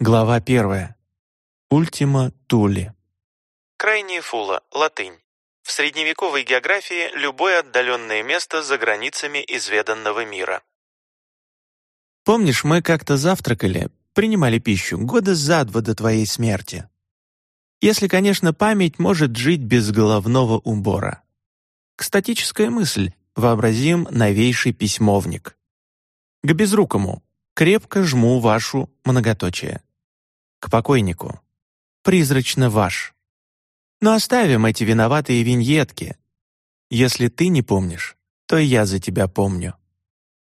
Глава первая. Ультима Тули. Крайняя фула, латынь. В средневековой географии любое отдаленное место за границами изведанного мира. Помнишь, мы как-то завтракали, принимали пищу года за два до твоей смерти? Если, конечно, память может жить без головного убора. Кстатическая мысль, вообразим новейший письмовник. К безрукому, крепко жму вашу многоточие. К покойнику, призрачно ваш. Но оставим эти виноватые виньетки. Если ты не помнишь, то я за тебя помню.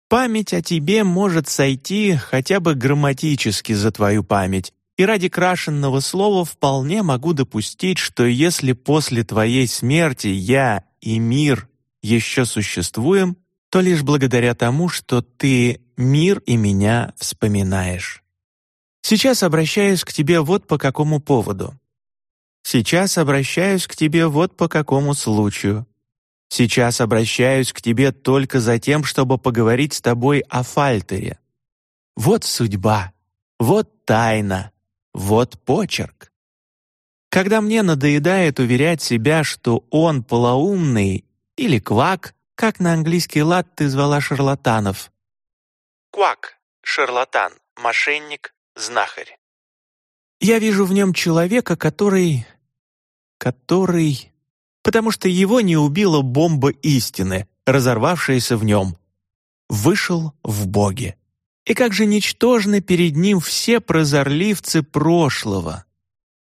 Память о тебе может сойти хотя бы грамматически за твою память, и ради крашенного слова вполне могу допустить, что если после твоей смерти я и мир еще существуем, то лишь благодаря тому, что ты мир и меня вспоминаешь. Сейчас обращаюсь к тебе вот по какому поводу. Сейчас обращаюсь к тебе вот по какому случаю. Сейчас обращаюсь к тебе только за тем, чтобы поговорить с тобой о Фальтере. Вот судьба, вот тайна, вот почерк. Когда мне надоедает уверять себя, что он полоумный или квак, как на английский лад ты звала шарлатанов? Квак, шарлатан, мошенник, знахарь. Я вижу в нем человека, который который... Потому что его не убила бомба истины, разорвавшаяся в нем. Вышел в Боге. И как же ничтожны перед ним все прозорливцы прошлого.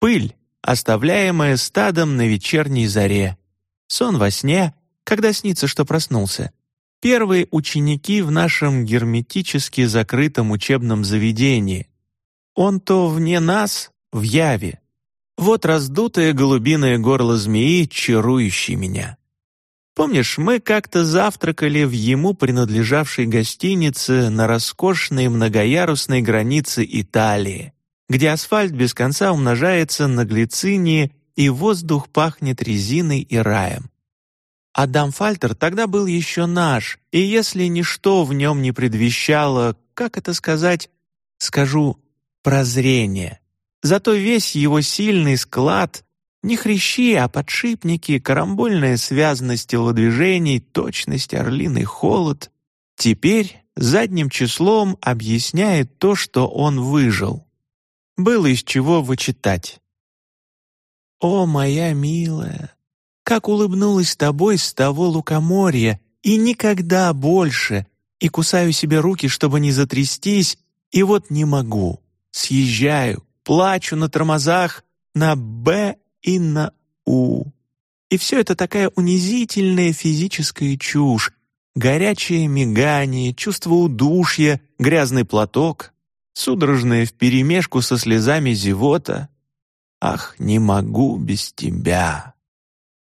Пыль, оставляемая стадом на вечерней заре. Сон во сне, когда снится, что проснулся. Первые ученики в нашем герметически закрытом учебном заведении. Он то вне нас, в яве, вот раздутое голубиное горло змеи, чарующей меня. Помнишь, мы как-то завтракали в ему принадлежавшей гостинице на роскошной многоярусной границе Италии, где асфальт без конца умножается на глицине и воздух пахнет резиной и раем. Адам Фальтер тогда был еще наш, и если ничто в нем не предвещало, как это сказать, скажу, прозрение, Зато весь его сильный склад — не хрящи, а подшипники, карамбольная связность телодвижений, точность, орлиный холод — теперь задним числом объясняет то, что он выжил. Было из чего вычитать. «О, моя милая, как улыбнулась тобой с того лукоморья, и никогда больше, и кусаю себе руки, чтобы не затрястись, и вот не могу, съезжаю, плачу на тормозах на «Б» и на «У». И все это такая унизительная физическая чушь, горячее мигание, чувство удушья, грязный платок, судорожное вперемешку со слезами зевота. «Ах, не могу без тебя!»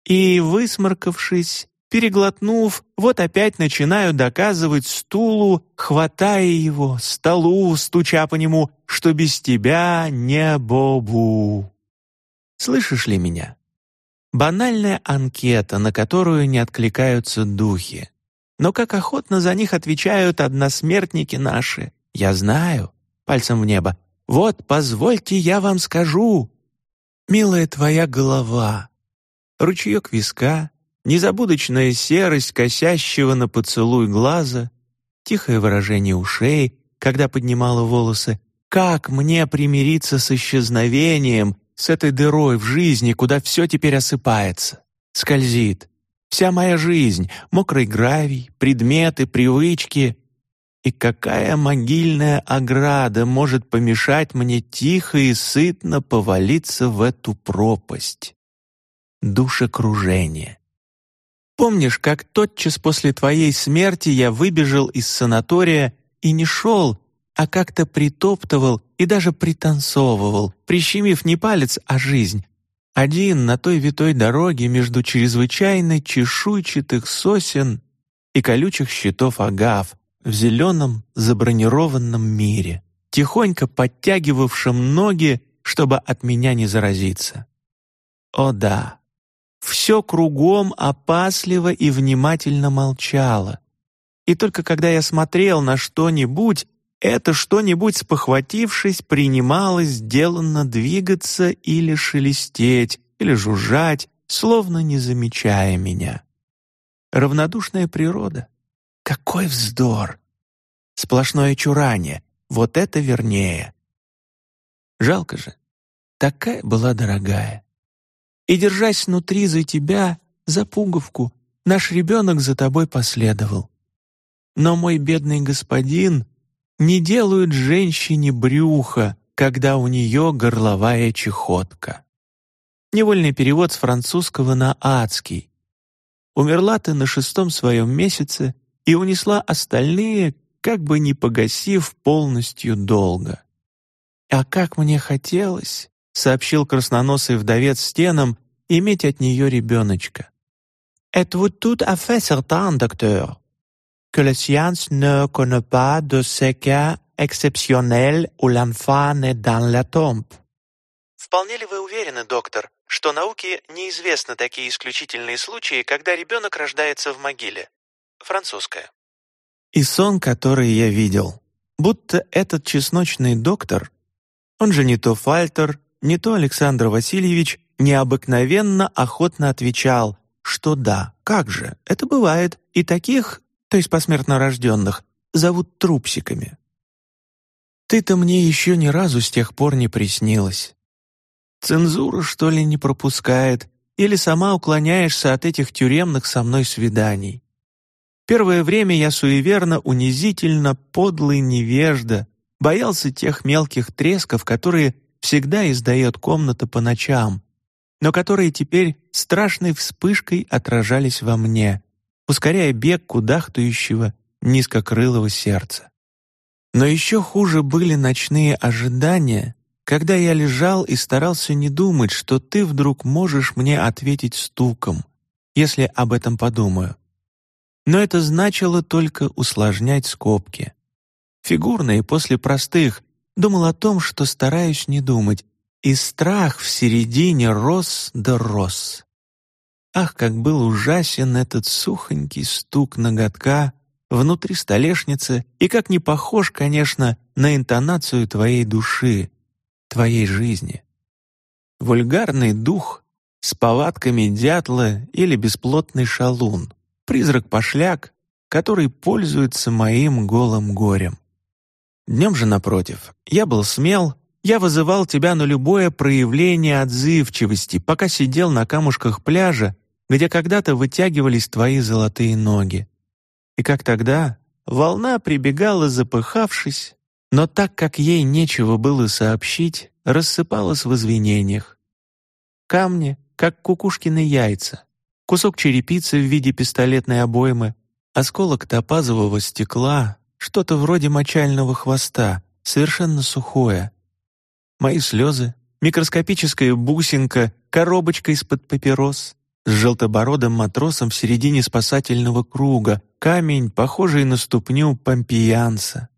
И, высморкавшись, Переглотнув, вот опять начинаю доказывать стулу, хватая его, столу, стуча по нему, что без тебя не бобу. Слышишь ли меня? Банальная анкета, на которую не откликаются духи. Но как охотно за них отвечают односмертники наши. Я знаю, пальцем в небо. Вот, позвольте, я вам скажу. Милая твоя голова, ручеек виска, Незабудочная серость косящего на поцелуй глаза, тихое выражение ушей, когда поднимала волосы. Как мне примириться с исчезновением, с этой дырой в жизни, куда все теперь осыпается, скользит? Вся моя жизнь, мокрый гравий, предметы, привычки. И какая могильная ограда может помешать мне тихо и сытно повалиться в эту пропасть? Душекружение. Помнишь, как тотчас после твоей смерти я выбежал из санатория и не шел, а как-то притоптывал и даже пританцовывал, прищемив не палец, а жизнь, один на той витой дороге между чрезвычайно чешуйчатых сосен и колючих щитов агав в зеленом забронированном мире, тихонько подтягивавшем ноги, чтобы от меня не заразиться. О да, все кругом опасливо и внимательно молчало. И только когда я смотрел на что-нибудь, это что-нибудь спохватившись, принималось сделанно двигаться или шелестеть, или жужжать, словно не замечая меня. Равнодушная природа. Какой вздор! Сплошное чурание. Вот это вернее. Жалко же. Такая была дорогая. И, держась внутри за тебя, за пуговку, наш ребенок за тобой последовал. Но мой бедный господин не делают женщине брюха, когда у нее горловая чехотка. Невольный перевод с французского на адский. Умерла ты на шестом своем месяце и унесла остальные, как бы не погасив полностью долго. «А как мне хотелось», — сообщил красноносый вдовец стенам, «иметь от нее ребеночка». «Êtes-vous tout à fait certain, docteur, que la science ne connaît pas de ces cas exceptionnels où l'enfant naît dans la tombe?» Вполне ли вы уверены, доктор, что науке неизвестны такие исключительные случаи, когда ребенок рождается в могиле? Французская. И сон, который я видел, будто этот чесночный доктор, он же не то Фальтер, не то Александр Васильевич, необыкновенно охотно отвечал, что да, как же, это бывает, и таких, то есть посмертно рожденных, зовут трупсиками. Ты-то мне еще ни разу с тех пор не приснилась. Цензура, что ли, не пропускает, или сама уклоняешься от этих тюремных со мной свиданий. Первое время я суеверно, унизительно, подлый невежда, боялся тех мелких тресков, которые всегда издает комната по ночам, но которые теперь страшной вспышкой отражались во мне, ускоряя бег кудахтающего, низкокрылого сердца. Но еще хуже были ночные ожидания, когда я лежал и старался не думать, что ты вдруг можешь мне ответить стуком, если об этом подумаю. Но это значило только усложнять скобки. Фигурно и после простых думал о том, что стараюсь не думать, и страх в середине рос да рос. Ах, как был ужасен этот сухонький стук ноготка внутри столешницы, и как не похож, конечно, на интонацию твоей души, твоей жизни. Вульгарный дух с повадками дятла или бесплотный шалун, призрак-пошляк, который пользуется моим голым горем. Днем же, напротив, я был смел, я вызывал тебя на любое проявление отзывчивости, пока сидел на камушках пляжа, где когда-то вытягивались твои золотые ноги. И как тогда, волна прибегала, запыхавшись, но так как ей нечего было сообщить, рассыпалась в извинениях. Камни, как кукушкины яйца, кусок черепицы в виде пистолетной обоймы, осколок топазового стекла, что-то вроде мочального хвоста, совершенно сухое. Мои слезы, микроскопическая бусинка, коробочка из-под папирос, с желтобородым матросом в середине спасательного круга, камень, похожий на ступню помпеянца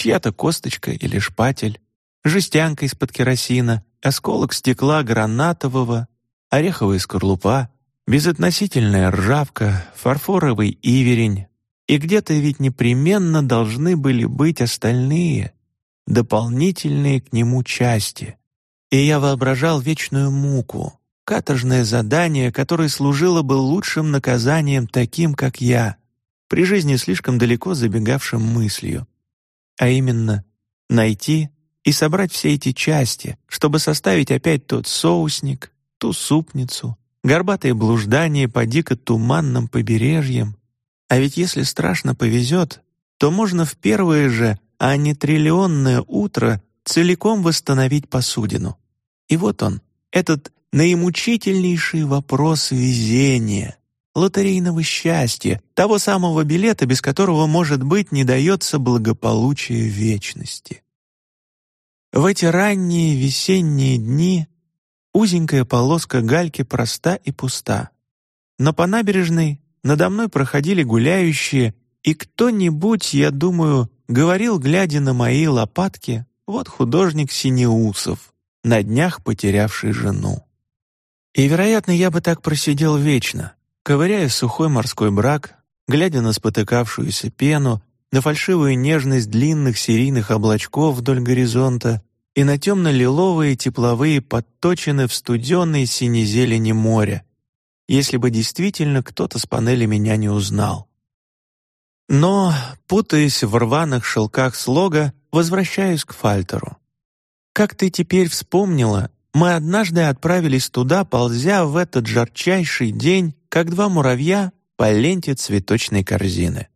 чья-то косточка или шпатель, жестянка из-под керосина, осколок стекла гранатового, ореховая скорлупа, безотносительная ржавка, фарфоровый иверень. И где-то ведь непременно должны были быть остальные, дополнительные к нему части. И я воображал вечную муку, каторжное задание, которое служило бы лучшим наказанием таким, как я, при жизни слишком далеко забегавшим мыслью а именно найти и собрать все эти части, чтобы составить опять тот соусник, ту супницу, горбатые блуждания по дико туманным побережьям. А ведь если страшно повезет, то можно в первое же, а не триллионное утро целиком восстановить посудину. И вот он, этот наимучительнейший вопрос везения, лотерейного счастья, того самого билета, без которого, может быть, не дается благополучие вечности. В эти ранние весенние дни узенькая полоска гальки проста и пуста. Но по набережной надо мной проходили гуляющие, и кто-нибудь, я думаю, говорил, глядя на мои лопатки, вот художник Синеусов, на днях потерявший жену. И, вероятно, я бы так просидел вечно, ковыряя сухой морской брак, глядя на спотыкавшуюся пену, на фальшивую нежность длинных серийных облачков вдоль горизонта и на темно-лиловые тепловые подточины в студенной сине-зелени моря, если бы действительно кто-то с панели меня не узнал. Но, путаясь в рваных шелках слога, возвращаюсь к Фальтеру. Как ты теперь вспомнила, мы однажды отправились туда, ползя в этот жарчайший день, как два муравья по ленте цветочной корзины.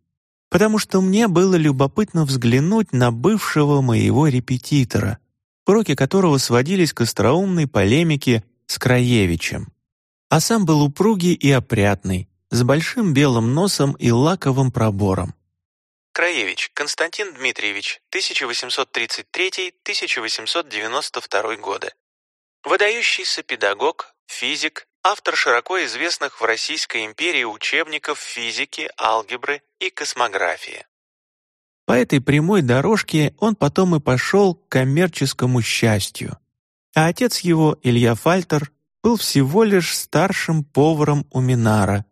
Потому что мне было любопытно взглянуть на бывшего моего репетитора, уроки которого сводились к остроумной полемике с Краевичем. А сам был упругий и опрятный, с большим белым носом и лаковым пробором. Краевич Константин Дмитриевич, 1833-1892 годы. Выдающийся педагог, физик, автор широко известных в Российской империи учебников физики, алгебры и космографии. По этой прямой дорожке он потом и пошел к коммерческому счастью. А отец его, Илья Фальтер, был всего лишь старшим поваром у Минара.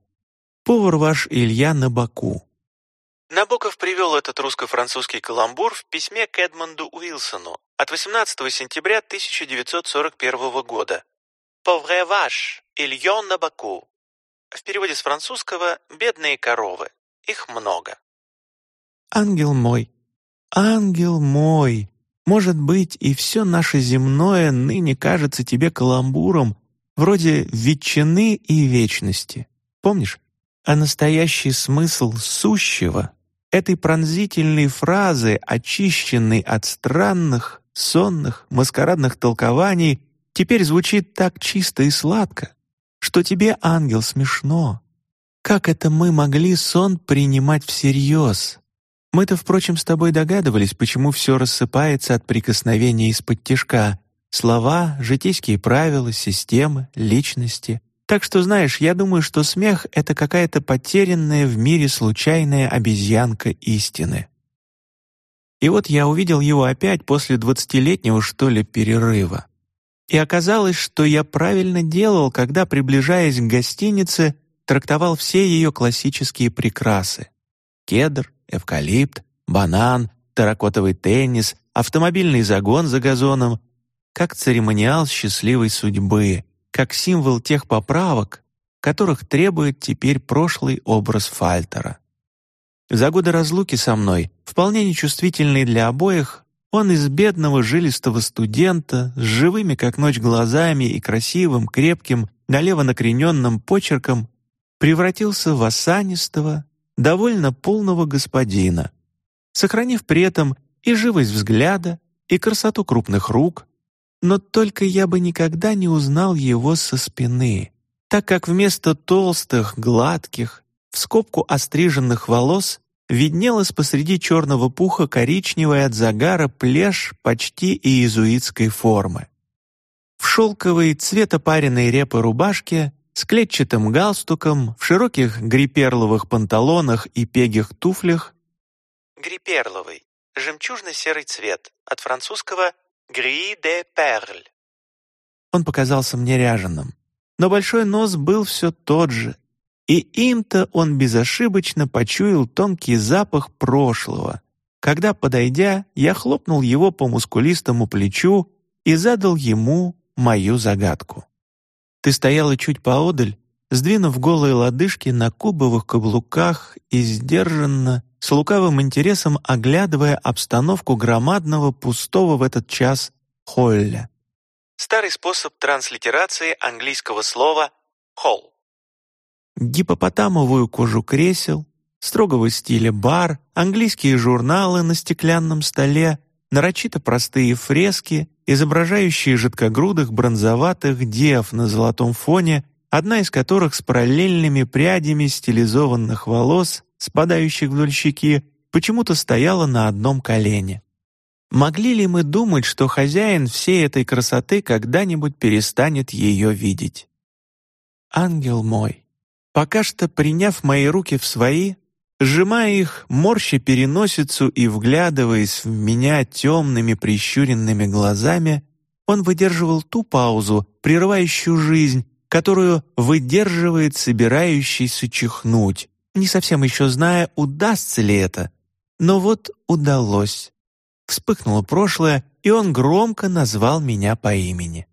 Повар ваш Илья на Баку. Набоков привел этот русско-французский каламбур в письме к Эдмонду Уилсону от 18 сентября 1941 года. «Pauvre vache, Ильон на Баку». В переводе с французского «бедные коровы». Их много. «Ангел мой, ангел мой, может быть, и все наше земное ныне кажется тебе каламбуром, вроде ветчины и вечности. Помнишь? А настоящий смысл сущего этой пронзительной фразы, очищенной от странных, сонных, маскарадных толкований, теперь звучит так чисто и сладко, что тебе, ангел, смешно. Как это мы могли сон принимать всерьез? Мы-то, впрочем, с тобой догадывались, почему все рассыпается от прикосновения из-под тишка. Слова, житейские правила, системы, личности — так что, знаешь, я думаю, что смех — это какая-то потерянная в мире случайная обезьянка истины. И вот я увидел его опять после двадцатилетнего, что ли, перерыва. И оказалось, что я правильно делал, когда, приближаясь к гостинице, трактовал все ее классические прекрасы. Кедр, эвкалипт, банан, терракотовый теннис, автомобильный загон за газоном, как церемониал счастливой судьбы — как символ тех поправок, которых требует теперь прошлый образ Фальтера. За годы разлуки со мной, вполне нечувствительный для обоих, он из бедного жилистого студента с живыми как ночь глазами и красивым, крепким, налево накрененным почерком превратился в осанистого, довольно полного господина, сохранив при этом и живость взгляда, и красоту крупных рук, но только я бы никогда не узнал его со спины, так как вместо толстых, гладких, в скобку остриженных волос виднелась посреди черного пуха коричневая от загара плешь почти иезуитской формы. В шелковой цветопаренной репы рубашке с клетчатым галстуком, в широких гриперловых панталонах и пегих туфлях. Гриперловый — жемчужно-серый цвет, от французского Гри де Перль. Он показался мне ряженым, но большой нос был все тот же, и им-то он безошибочно почуял тонкий запах прошлого, когда, подойдя, я хлопнул его по мускулистому плечу и задал ему мою загадку. Ты стояла чуть поодаль, сдвинув голые лодыжки на кубовых каблуках и сдержанно, с лукавым интересом оглядывая обстановку громадного пустого в этот час холля. Старый способ транслитерации английского слова «холл». Гипопотамовую кожу кресел, строгого стиля бар, английские журналы на стеклянном столе, нарочито простые фрески, изображающие жидкогрудых бронзоватых дев на золотом фоне, одна из которых с параллельными прядями стилизованных волос спадающих вдоль щеки, почему-то стояла на одном колене. Могли ли мы думать, что хозяин всей этой красоты когда-нибудь перестанет ее видеть? Ангел мой, пока что приняв мои руки в свои, сжимая их, морща переносицу и вглядываясь в меня темными прищуренными глазами, он выдерживал ту паузу, прерывающую жизнь, которую выдерживает собирающийся чихнуть, не совсем еще зная, удастся ли это, Но вот удалось. Вспыхнуло прошлое, и он громко назвал меня по имени.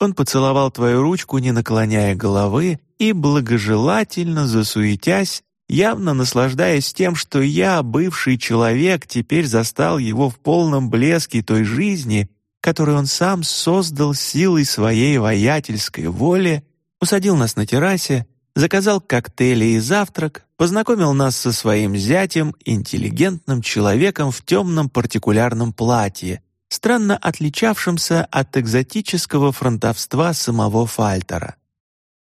Он поцеловал твою ручку, не наклоняя головы, и, благожелательно засуетясь, явно наслаждаясь тем, что я, бывший человек, теперь застал его в полном блеске той жизни, которую он сам создал силой своей воятельской воли, усадил нас на террасе, заказал коктейли и завтрак, познакомил нас со своим зятем, интеллигентным человеком в темном партикулярном платье, странно отличавшимся от экзотического фронтовства самого Фальтера.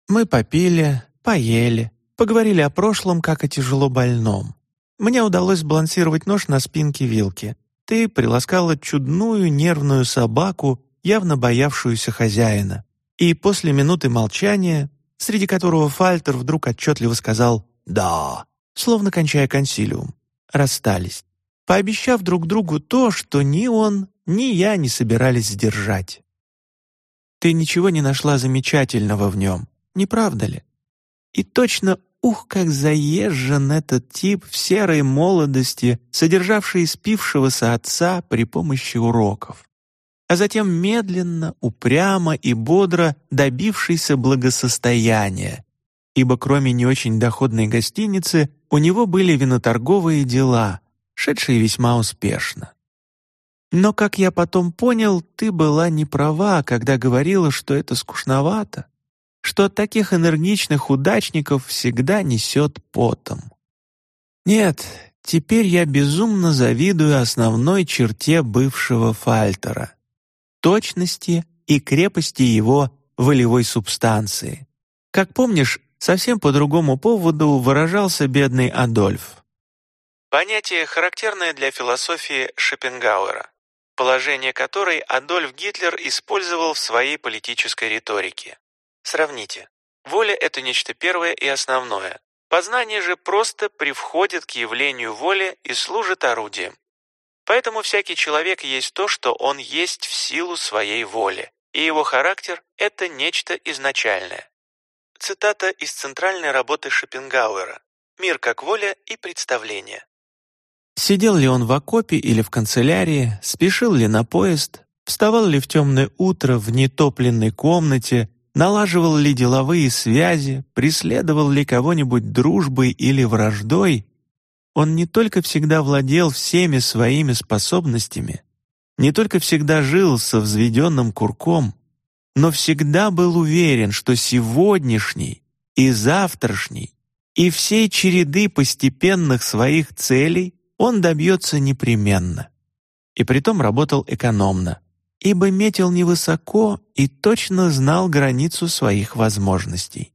Мы попили, поели, поговорили о прошлом, как о тяжело больном. Мне удалось балансировать нож на спинке вилки. Ты приласкала чудную нервную собаку, явно боявшуюся хозяина. И после минуты молчания среди которого Фальтер вдруг отчетливо сказал «да», словно кончая консилиум. Расстались, пообещав друг другу то, что ни он, ни я не собирались сдержать. Ты ничего не нашла замечательного в нем, не правда ли? И точно, ух, как заезжен этот тип в серой молодости, содержавший спившегося отца при помощи уроков а затем медленно, упрямо и бодро добившийся благосостояния, ибо кроме не очень доходной гостиницы у него были виноторговые дела, шедшие весьма успешно. Но, как я потом понял, ты была не права, когда говорила, что это скучновато, что от таких энергичных удачников всегда несет потом. Нет, теперь я безумно завидую основной черте бывшего Фальтера точности и крепости его волевой субстанции. Как помнишь, совсем по другому поводу выражался бедный Адольф. Понятие, характерное для философии Шопенгауэра, положение которой Адольф Гитлер использовал в своей политической риторике. Сравните. Воля — это нечто первое и основное. Познание же просто привходит к явлению воли и служит орудием. Поэтому всякий человек есть то, что он есть в силу своей воли, и его характер — это нечто изначальное. Цитата из центральной работы Шопенгауэра «Мир как воля и представление». Сидел ли он в окопе или в канцелярии, спешил ли на поезд, вставал ли в темное утро в нетопленной комнате, налаживал ли деловые связи, преследовал ли кого-нибудь дружбой или враждой, он не только всегда владел всеми своими способностями, не только всегда жил со взведенным курком, но всегда был уверен, что сегодняшний и завтрашний и всей череды постепенных своих целей он добьется непременно. И притом работал экономно, ибо метил невысоко и точно знал границу своих возможностей.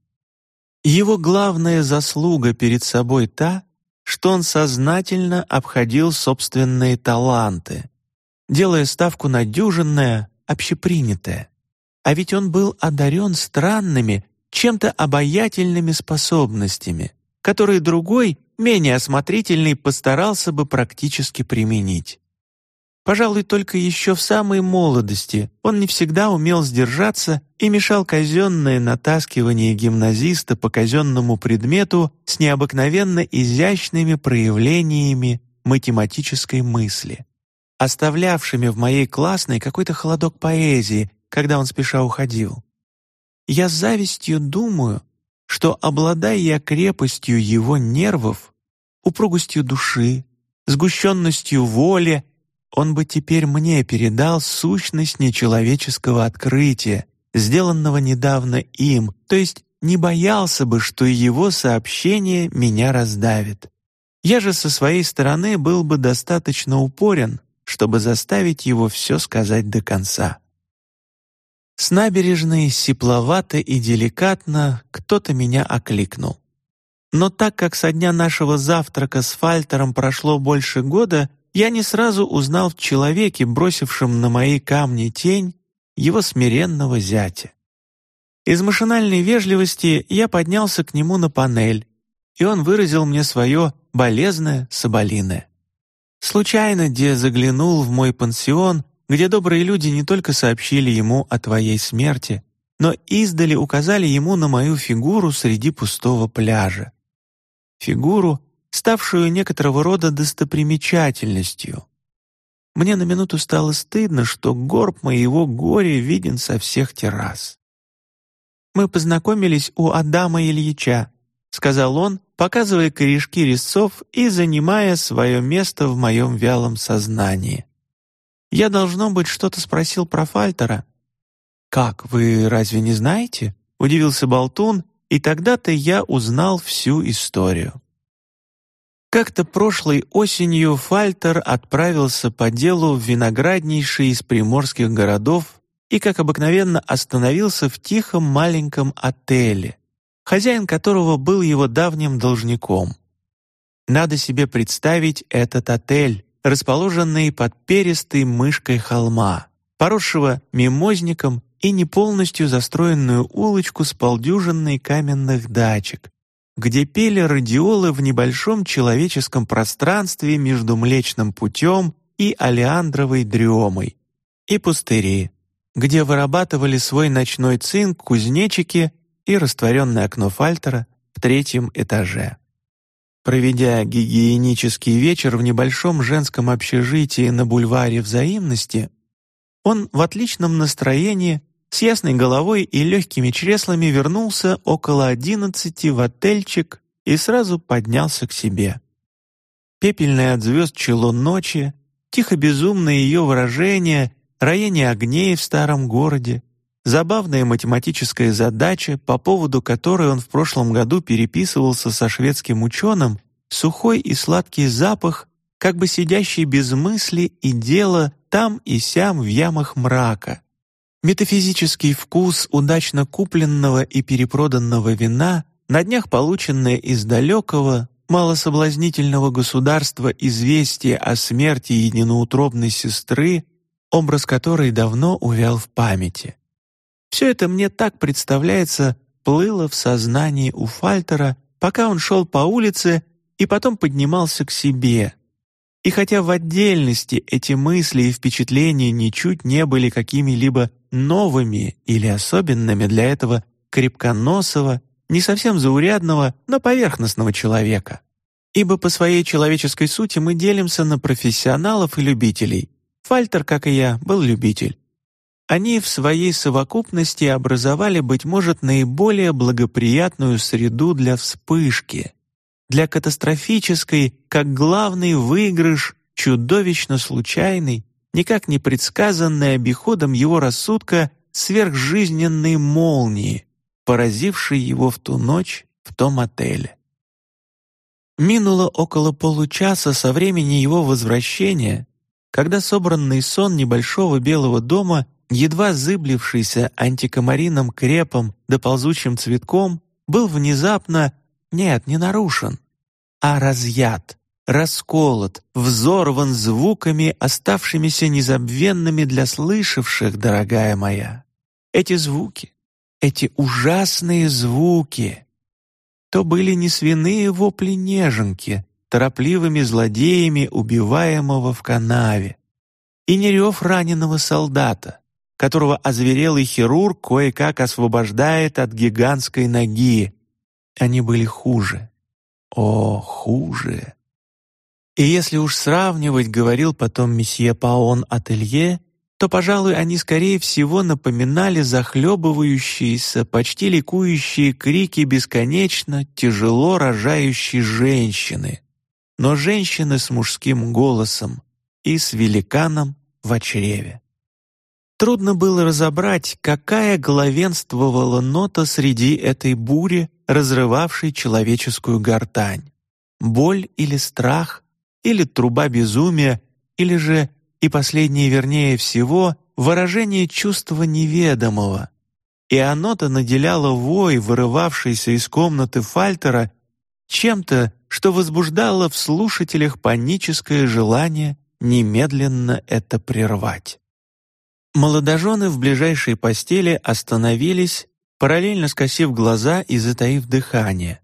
Его главная заслуга перед собой та, что он сознательно обходил собственные таланты, делая ставку на дюжинное, общепринятое. А ведь он был одарен странными, чем-то обаятельными способностями, которые другой, менее осмотрительный, постарался бы практически применить. Пожалуй, только еще в самой молодости он не всегда умел сдержаться и мешал казенное натаскивание гимназиста по казенному предмету с необыкновенно изящными проявлениями математической мысли, оставлявшими в моей классной какой-то холодок поэзии, когда он спеша уходил. Я с завистью думаю, что, обладая я крепостью его нервов, упругостью души, сгущенностью воли, он бы теперь мне передал сущность нечеловеческого открытия, сделанного недавно им, то есть не боялся бы, что его сообщение меня раздавит. Я же со своей стороны был бы достаточно упорен, чтобы заставить его все сказать до конца. С набережной сипловато и деликатно кто-то меня окликнул. Но так как со дня нашего завтрака с Фальтером прошло больше года, я не сразу узнал в человеке, бросившем на мои камни тень, его смиренного зятя. Из машинальной вежливости я поднялся к нему на панель, и он выразил мне свое болезное соболиное. Случайно Де заглянул в мой пансион, где добрые люди не только сообщили ему о твоей смерти, но издали указали ему на мою фигуру среди пустого пляжа. Фигуру, ставшую некоторого рода достопримечательностью. Мне на минуту стало стыдно, что горб моего горя виден со всех террас. «Мы познакомились у Адама Ильича», — сказал он, показывая корешки резцов и занимая свое место в моем вялом сознании. Я, должно быть, что-то спросил про Фальтера. «Как, вы разве не знаете?» — удивился Болтун, и тогда-то я узнал всю историю. Как-то прошлой осенью Фальтер отправился по делу в винограднейший из приморских городов и, как обыкновенно, остановился в тихом маленьком отеле, хозяин которого был его давним должником. Надо себе представить этот отель, расположенный под перистой мышкой холма, поросшего мимозником и не полностью застроенную улочку с полдюжиной каменных дачек, где пели радиолы в небольшом человеческом пространстве между Млечным путем и Алеандровой дремой, и пустыри, где вырабатывали свой ночной цинк кузнечики и растворенное окно Фальтера в третьем этаже. Проведя гигиенический вечер в небольшом женском общежитии на бульваре взаимности, он в отличном настроении, с ясной головой и легкими чреслами вернулся около одиннадцати в отельчик и сразу поднялся к себе. Пепельное от звезд чело ночи, тихо-безумное ее выражение роение огней в старом городе, забавная математическая задача, по поводу которой он в прошлом году переписывался со шведским ученым, сухой и сладкий запах, как бы сидящий без мысли и дела там и сям в ямах мрака. Метафизический вкус удачно купленного и перепроданного вина, на днях полученное из далекого, малособлазнительного государства известие о смерти единоутробной сестры образ которой давно увял в памяти. Все это мне так представляется, плыло в сознании у Фальтера, пока он шел по улице и потом поднимался к себе. И хотя в отдельности эти мысли и впечатления ничуть не были какими-либо новыми или особенными для этого крепконосого, не совсем заурядного, но поверхностного человека. Ибо по своей человеческой сути мы делимся на профессионалов и любителей, Фальтер, как и я, был любитель. Они в своей совокупности образовали, быть может, наиболее благоприятную среду для вспышки, для катастрофической, как главный выигрыш, чудовищно случайный, никак не предсказанный обиходом его рассудка сверхжизненной молнии, поразившей его в ту ночь в том отеле. Минуло около получаса со времени его возвращения, когда собранный сон небольшого белого дома, едва зыблившийся антикомарином крепом да ползучим цветком, был внезапно, нет, не нарушен, а разъят, расколот, взорван звуками, оставшимися незабвенными для слышавших, дорогая моя. Эти звуки, эти ужасные звуки, то были не свиные вопли неженки, торопливыми злодеями убиваемого в канаве, и не рев раненого солдата, которого озверелый хирург кое-как освобождает от гигантской ноги. Они были хуже. О, хуже. И если уж сравнивать, говорил потом месье Паон Ателье, то, пожалуй, они скорее всего напоминали захлебывающиеся, почти ликующие крики бесконечно тяжело рожающей женщины, но женщины с мужским голосом и с великаном в чреве. Трудно было разобрать, какая главенствовала нота среди этой бури, разрывавшей человеческую гортань. Боль или страх, или труба безумия, или же, и последнее вернее всего, выражение чувства неведомого. И оно-то наделяло вой, вырывавшийся из комнаты Фальтера, чем-то, что возбуждало в слушателях паническое желание немедленно это прервать. Молодожены в ближайшей постели остановились, параллельно скосив глаза и затаив дыхание.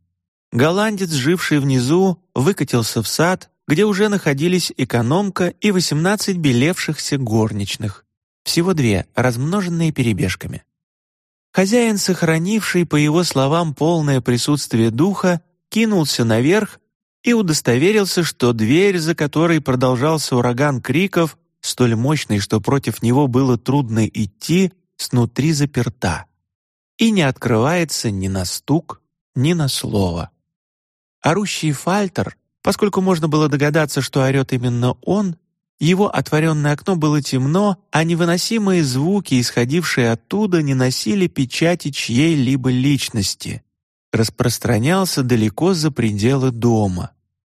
Голландец, живший внизу, выкатился в сад, где уже находились экономка и восемнадцать белевшихся горничных. Всего две, размноженные перебежками. Хозяин, сохранивший, по его словам, полное присутствие духа, кинулся наверх и удостоверился, что дверь, за которой продолжался ураган криков, столь мощный, что против него было трудно идти, снутри заперта и не открывается ни на стук, ни на слово. Орущий фальтер, поскольку можно было догадаться, что орет именно он, его отворенное окно было темно, а невыносимые звуки, исходившие оттуда, не носили печати чьей-либо личности. Распространялся далеко за пределы дома.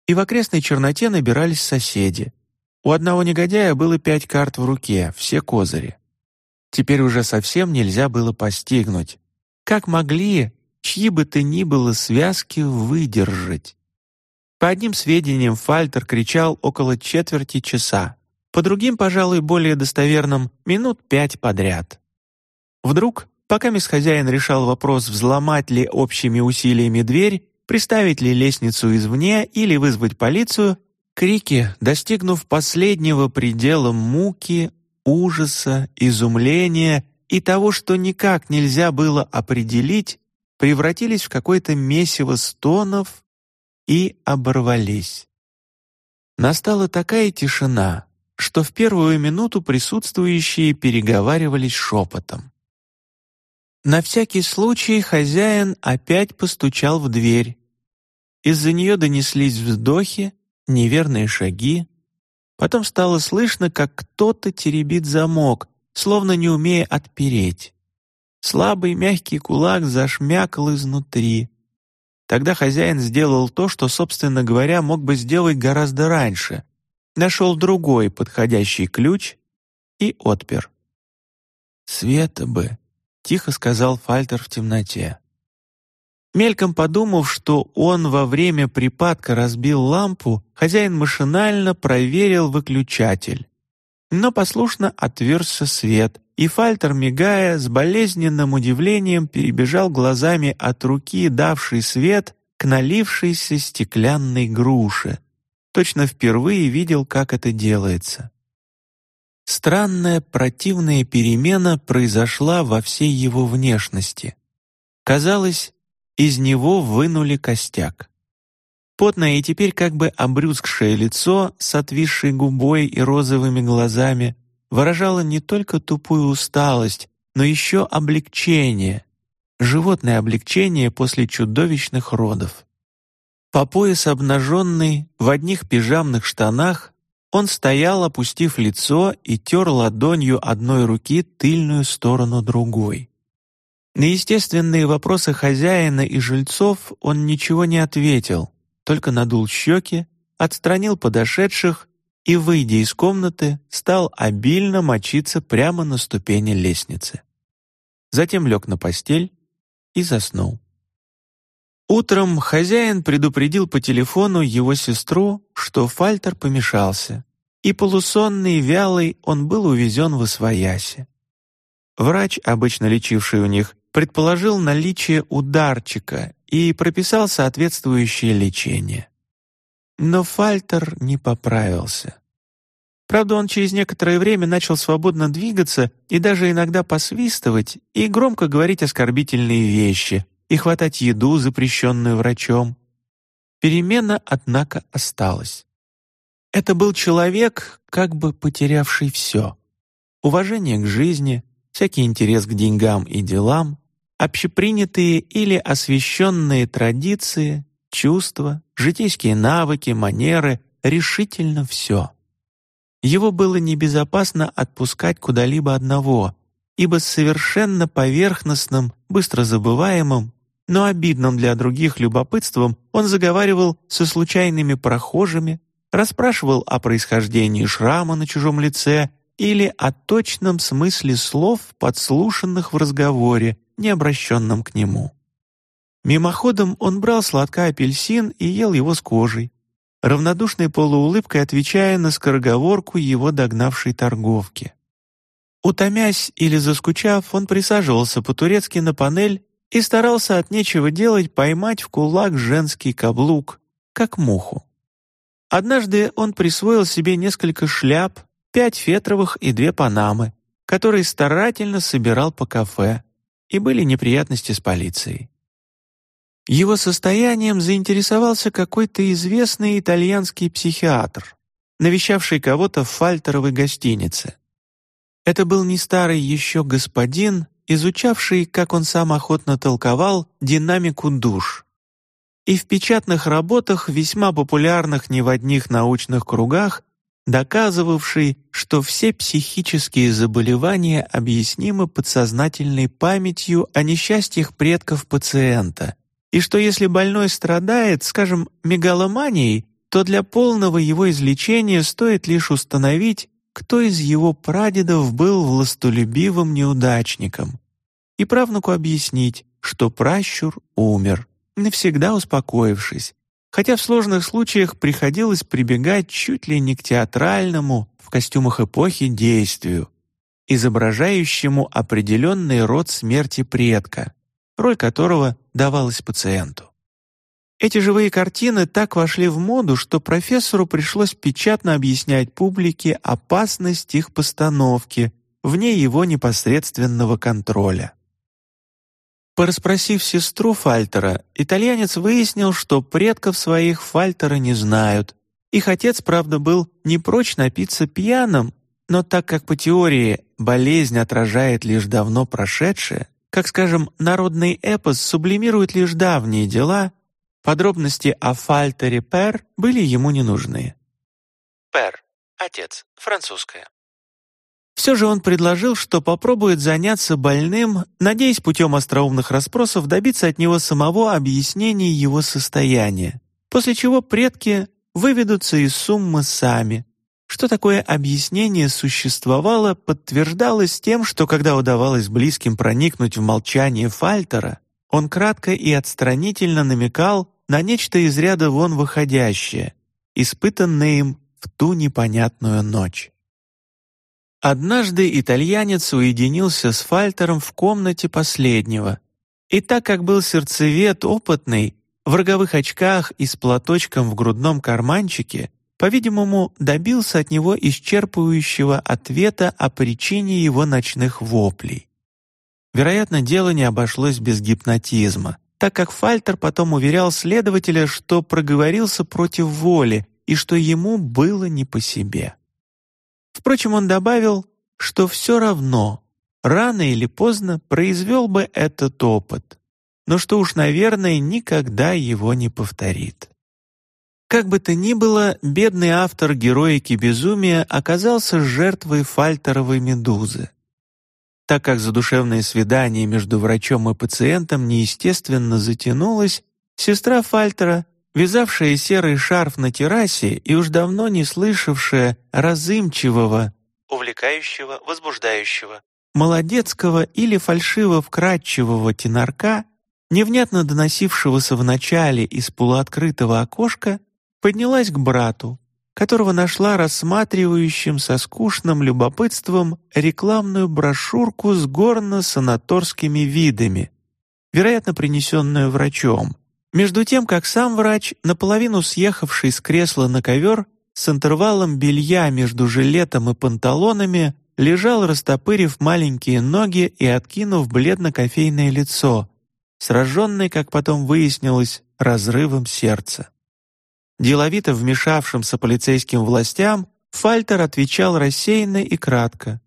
И в окрестной черноте набирались соседи. У одного негодяя было пять карт в руке, все козыри. Теперь уже совсем нельзя было постигнуть. Как могли чьи бы то ни было связки выдержать? По одним сведениям, Фальтер кричал около четверти часа по другим, пожалуй, более достоверным, минут пять подряд. Вдруг, пока мисс хозяин решал вопрос, взломать ли общими усилиями дверь, приставить ли лестницу извне или вызвать полицию, крики, достигнув последнего предела муки, ужаса, изумления и того, что никак нельзя было определить, превратились в какое-то месиво стонов и оборвались. Настала такая тишина, что в первую минуту присутствующие переговаривались шепотом. На всякий случай хозяин опять постучал в дверь. Из-за нее донеслись вздохи, неверные шаги. Потом стало слышно, как кто-то теребит замок, словно не умея отпереть. Слабый мягкий кулак зашмякал изнутри. Тогда хозяин сделал то, что, собственно говоря, мог бы сделать гораздо раньше нашел другой подходящий ключ и отпер. «Света бы», — тихо сказал Фальтер в темноте. Мельком подумав, что он во время припадка разбил лампу, хозяин машинально проверил выключатель. Но послушно отверзся свет, и Фальтер, мигая, с болезненным удивлением перебежал глазами от руки, давшей свет, к налившейся стеклянной груше — точно впервые видел, как это делается. Странная противная перемена произошла во всей его внешности. Казалось, из него вынули костяк. Потное и теперь как бы обрюзгшее лицо с отвисшей губой и розовыми глазами выражало не только тупую усталость, но еще облегчение, животное облегчение после чудовищных родов. По пояс обнаженный, в одних пижамных штанах, он стоял, опустив лицо и тер ладонью одной руки тыльную сторону другой. На естественные вопросы хозяина и жильцов он ничего не ответил, только надул щеки, отстранил подошедших и, выйдя из комнаты, стал обильно мочиться прямо на ступени лестницы. Затем лег на постель и заснул. Утром хозяин предупредил по телефону его сестру, что Фальтер помешался, и полусонный, вялый он был увезен в Освояси. Врач, обычно лечивший у них, предположил наличие ударчика и прописал соответствующее лечение. Но Фальтер не поправился. Правда, он через некоторое время начал свободно двигаться и даже иногда посвистывать и громко говорить оскорбительные вещи, и хватать еду, запрещенную врачом. Перемена, однако, осталась. Это был человек, как бы потерявший все. Уважение к жизни, всякий интерес к деньгам и делам, общепринятые или освященные традиции, чувства, житейские навыки, манеры, решительно все. Его было небезопасно отпускать куда-либо одного, ибо с совершенно поверхностным, быстро забываемым, но обидным для других любопытством он заговаривал со случайными прохожими, расспрашивал о происхождении шрама на чужом лице или о точном смысле слов, подслушанных в разговоре, не обращенном к нему. Мимоходом он брал сладка апельсин и ел его с кожей, равнодушной полуулыбкой отвечая на скороговорку его догнавшей торговки. Утомясь или заскучав, он присаживался по-турецки на панель и старался от нечего делать поймать в кулак женский каблук, как муху. Однажды он присвоил себе несколько шляп, пять фетровых и две панамы, которые старательно собирал по кафе, и были неприятности с полицией. Его состоянием заинтересовался какой-то известный итальянский психиатр, навещавший кого-то в фальтеровой гостинице. Это был не старый еще господин, изучавший, как он сам охотно толковал, динамику душ. И в печатных работах, весьма популярных не в одних научных кругах, доказывавший, что все психические заболевания объяснимы подсознательной памятью о несчастьях предков пациента, и что если больной страдает, скажем, мегаломанией, то для полного его излечения стоит лишь установить, кто из его прадедов был властолюбивым неудачником, и правнуку объяснить, что пращур умер, навсегда успокоившись, хотя в сложных случаях приходилось прибегать чуть ли не к театральному в костюмах эпохи действию, изображающему определенный род смерти предка, роль которого давалась пациенту. Эти живые картины так вошли в моду, что профессору пришлось печатно объяснять публике опасность их постановки вне его непосредственного контроля. Пораспросив сестру Фальтера, итальянец выяснил, что предков своих Фальтера не знают. Их отец, правда, был не прочь напиться пьяным, но так как по теории болезнь отражает лишь давно прошедшее, как, скажем, народный эпос сублимирует лишь давние дела, Подробности о Фальтере Пер были ему не нужны. Пер, отец, французская. Все же он предложил, что попробует заняться больным, надеясь путем остроумных расспросов добиться от него самого объяснения его состояния, после чего предки выведутся из суммы сами. Что такое объяснение существовало, подтверждалось тем, что когда удавалось близким проникнуть в молчание Фальтера, он кратко и отстранительно намекал на нечто из ряда вон выходящее, испытанное им в ту непонятную ночь. Однажды итальянец уединился с Фальтером в комнате последнего, и так как был сердцевед опытный, в роговых очках и с платочком в грудном карманчике, по-видимому, добился от него исчерпывающего ответа о причине его ночных воплей. Вероятно, дело не обошлось без гипнотизма, так как Фальтер потом уверял следователя, что проговорился против воли и что ему было не по себе. Впрочем, он добавил, что все равно, рано или поздно произвел бы этот опыт, но что уж, наверное, никогда его не повторит. Как бы то ни было, бедный автор героики безумия оказался жертвой фальтеровой медузы. Так как задушевное свидание между врачом и пациентом неестественно затянулось, сестра Фальтера, вязавшая серый шарф на террасе и уж давно не слышавшая разымчивого, увлекающего, возбуждающего, молодецкого или фальшиво-вкрадчивого тенорка, невнятно доносившегося вначале из полуоткрытого окошка, поднялась к брату, которого нашла рассматривающим со скучным любопытством рекламную брошюрку с горно-санаторскими видами, вероятно, принесенную врачом. Между тем, как сам врач, наполовину съехавший с кресла на ковер, с интервалом белья между жилетом и панталонами, лежал, растопырив маленькие ноги и откинув бледно-кофейное лицо, сраженный, как потом выяснилось, разрывом сердца. Деловито вмешавшимся полицейским властям Фальтер отвечал рассеянно и кратко.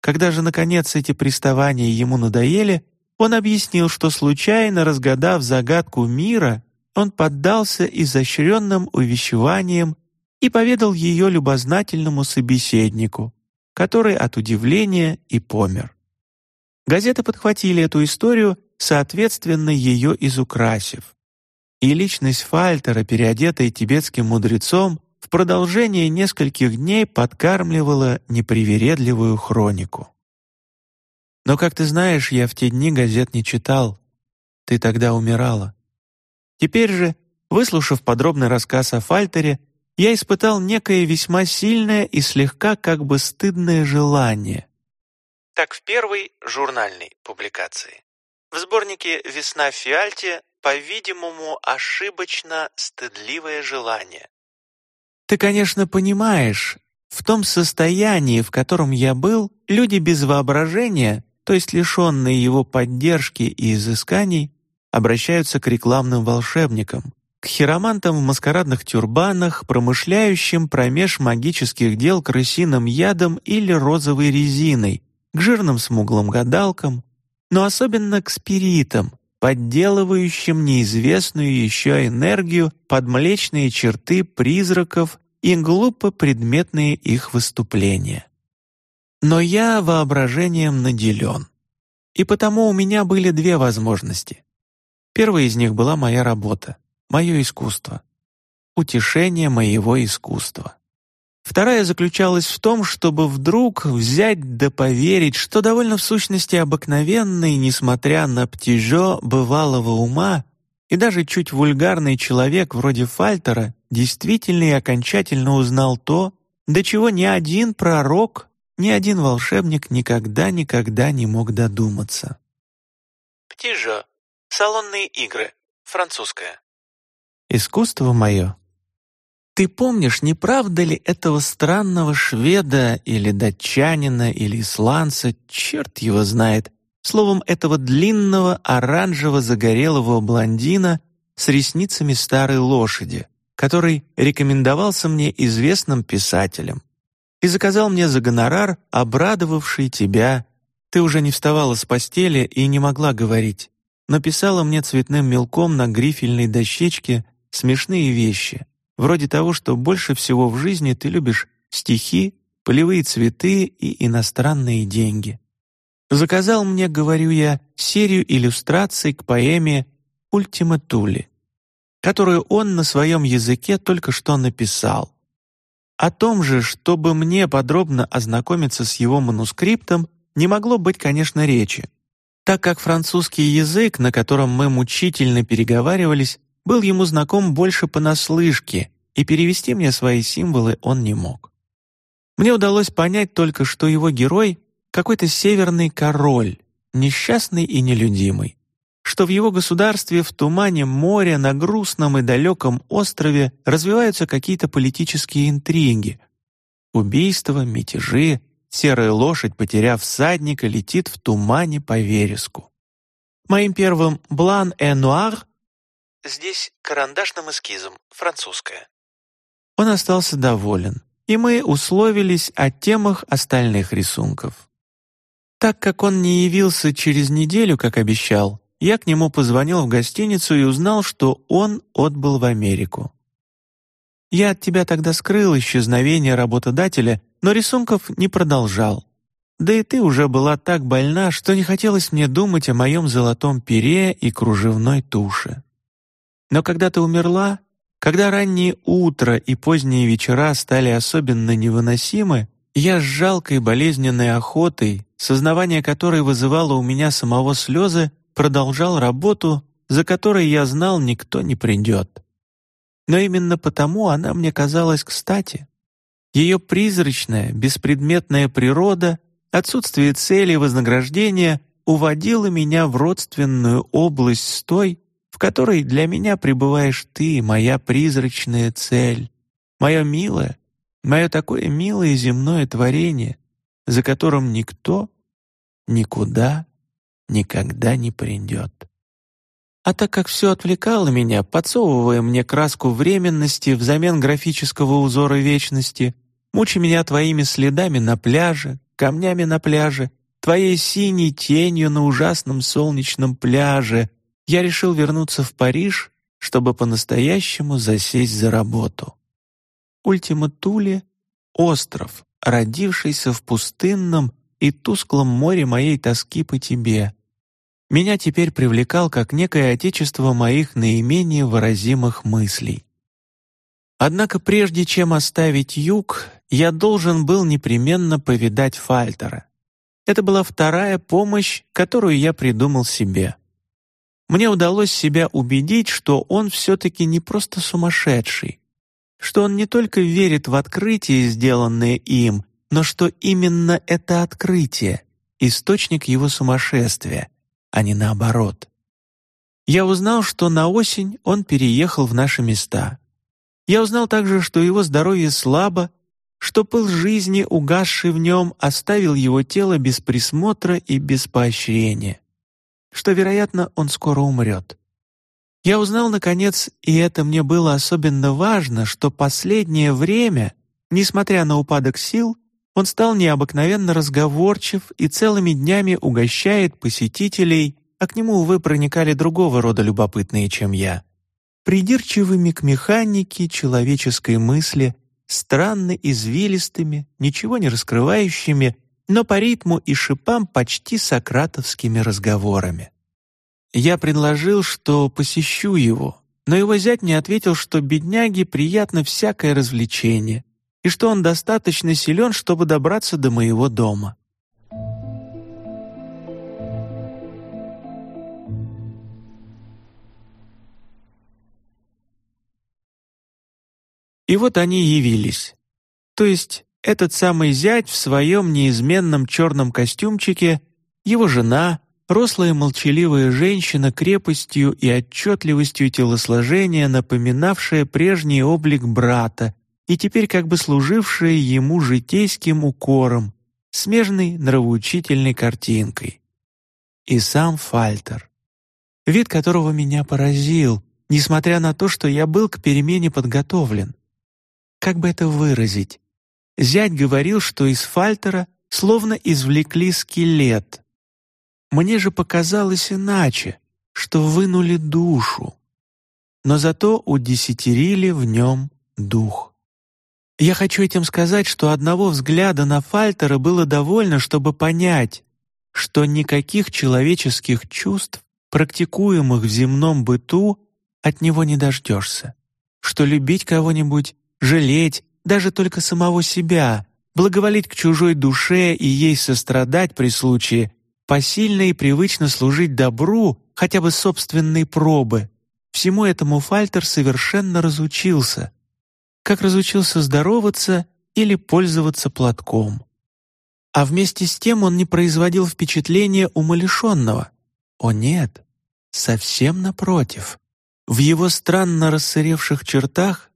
Когда же, наконец, эти приставания ему надоели, он объяснил, что случайно разгадав загадку мира, он поддался изощренным увещеваниям и поведал ее любознательному собеседнику, который от удивления и помер. Газеты подхватили эту историю, соответственно, ее изукрасив и личность Фальтера, переодетая тибетским мудрецом, в продолжение нескольких дней подкармливала непривередливую хронику. Но, как ты знаешь, я в те дни газет не читал. Ты тогда умирала. Теперь же, выслушав подробный рассказ о Фальтере, я испытал некое весьма сильное и слегка как бы стыдное желание. Так в первой журнальной публикации. В сборнике «Весна в Фиальте» по-видимому, ошибочно стыдливое желание. Ты, конечно, понимаешь, в том состоянии, в котором я был, люди без воображения, то есть лишенные его поддержки и изысканий, обращаются к рекламным волшебникам, к хиромантам в маскарадных тюрбанах, промышляющим промеж магических дел крысиным ядом или розовой резиной, к жирным смуглым гадалкам, но особенно к спиритам, подделывающим неизвестную еще энергию под млечные черты призраков и глупо предметные их выступления. Но я воображением наделен. И потому у меня были две возможности. Первая из них была моя работа мое искусство, утешение моего искусства. Вторая заключалась в том, чтобы вдруг взять да поверить, что довольно в сущности обыкновенный, несмотря на птижо бывалого ума, и даже чуть вульгарный человек вроде Фальтера действительно и окончательно узнал то, до чего ни один пророк, ни один волшебник никогда-никогда не мог додуматься. Птижо. Салонные игры. Французская искусство мое. Ты помнишь, не правда ли этого странного шведа или датчанина или исландца, черт его знает, словом, этого длинного оранжево-загорелого блондина с ресницами старой лошади, который рекомендовался мне известным писателем и заказал мне за гонорар, обрадовавший тебя. Ты уже не вставала с постели и не могла говорить, но писала мне цветным мелком на грифельной дощечке смешные вещи, вроде того, что больше всего в жизни ты любишь стихи, полевые цветы и иностранные деньги. Заказал мне, говорю я, серию иллюстраций к поэме «Ультима Тули», которую он на своем языке только что написал. О том же, чтобы мне подробно ознакомиться с его манускриптом, не могло быть, конечно, речи, так как французский язык, на котором мы мучительно переговаривались, был ему знаком больше понаслышке, и перевести мне свои символы он не мог. Мне удалось понять только, что его герой — какой-то северный король, несчастный и нелюдимый, что в его государстве в тумане моря на грустном и далеком острове развиваются какие-то политические интриги. Убийства, мятежи, серая лошадь, потеряв всадника, летит в тумане по вереску. Моим первым «Блан э нуар» Здесь карандашным эскизом, французская. Он остался доволен, и мы условились о темах остальных рисунков. Так как он не явился через неделю, как обещал, я к нему позвонил в гостиницу и узнал, что он отбыл в Америку. Я от тебя тогда скрыл исчезновение работодателя, но рисунков не продолжал. Да и ты уже была так больна, что не хотелось мне думать о моем золотом пере и кружевной туше. Но когда ты умерла, когда раннее утро и поздние вечера стали особенно невыносимы, я с жалкой болезненной охотой, сознавание которой вызывало у меня самого слезы, продолжал работу, за которой я знал, никто не придет. Но именно потому она мне казалась кстати. Ее призрачная, беспредметная природа, отсутствие цели и вознаграждения уводило меня в родственную область с той, в которой для меня пребываешь ты, моя призрачная цель, мое милое, мое такое милое земное творение, за которым никто никуда никогда не придет. А так как все отвлекало меня, подсовывая мне краску временности взамен графического узора вечности, мучи меня твоими следами на пляже, камнями на пляже, твоей синей тенью на ужасном солнечном пляже, я решил вернуться в Париж, чтобы по-настоящему засесть за работу. Ультима Туле — остров, родившийся в пустынном и тусклом море моей тоски по тебе. Меня теперь привлекал как некое отечество моих наименее выразимых мыслей. Однако прежде чем оставить юг, я должен был непременно повидать Фальтера. Это была вторая помощь, которую я придумал себе. Мне удалось себя убедить, что он все-таки не просто сумасшедший, что он не только верит в открытие, сделанное им, но что именно это открытие — источник его сумасшествия, а не наоборот. Я узнал, что на осень он переехал в наши места. Я узнал также, что его здоровье слабо, что пыл жизни, угасший в нем, оставил его тело без присмотра и без поощрения что, вероятно, он скоро умрет. Я узнал, наконец, и это мне было особенно важно, что последнее время, несмотря на упадок сил, он стал необыкновенно разговорчив и целыми днями угощает посетителей, а к нему, увы, проникали другого рода любопытные, чем я. Придирчивыми к механике человеческой мысли, странно извилистыми, ничего не раскрывающими, но по ритму и шипам почти сократовскими разговорами. Я предложил, что посещу его, но его зять мне ответил, что бедняге приятно всякое развлечение и что он достаточно силен, чтобы добраться до моего дома. И вот они явились. То есть этот самый зять в своем неизменном черном костюмчике, его жена, Рослая молчаливая женщина крепостью и отчетливостью телосложения, напоминавшая прежний облик брата и теперь как бы служившая ему житейским укором, смежной нравоучительной картинкой. И сам Фальтер, вид которого меня поразил, несмотря на то, что я был к перемене подготовлен. Как бы это выразить? Зять говорил, что из Фальтера словно извлекли скелет — мне же показалось иначе, что вынули душу, но зато удесятерили в нем дух. Я хочу этим сказать, что одного взгляда на Фальтера было довольно, чтобы понять, что никаких человеческих чувств, практикуемых в земном быту, от него не дождешься, что любить кого-нибудь, жалеть, даже только самого себя, благоволить к чужой душе и ей сострадать при случае посильно и привычно служить добру хотя бы собственной пробы. Всему этому Фальтер совершенно разучился. Как разучился здороваться или пользоваться платком. А вместе с тем он не производил впечатления умалишенного. О нет, совсем напротив. В его странно рассыревших чертах,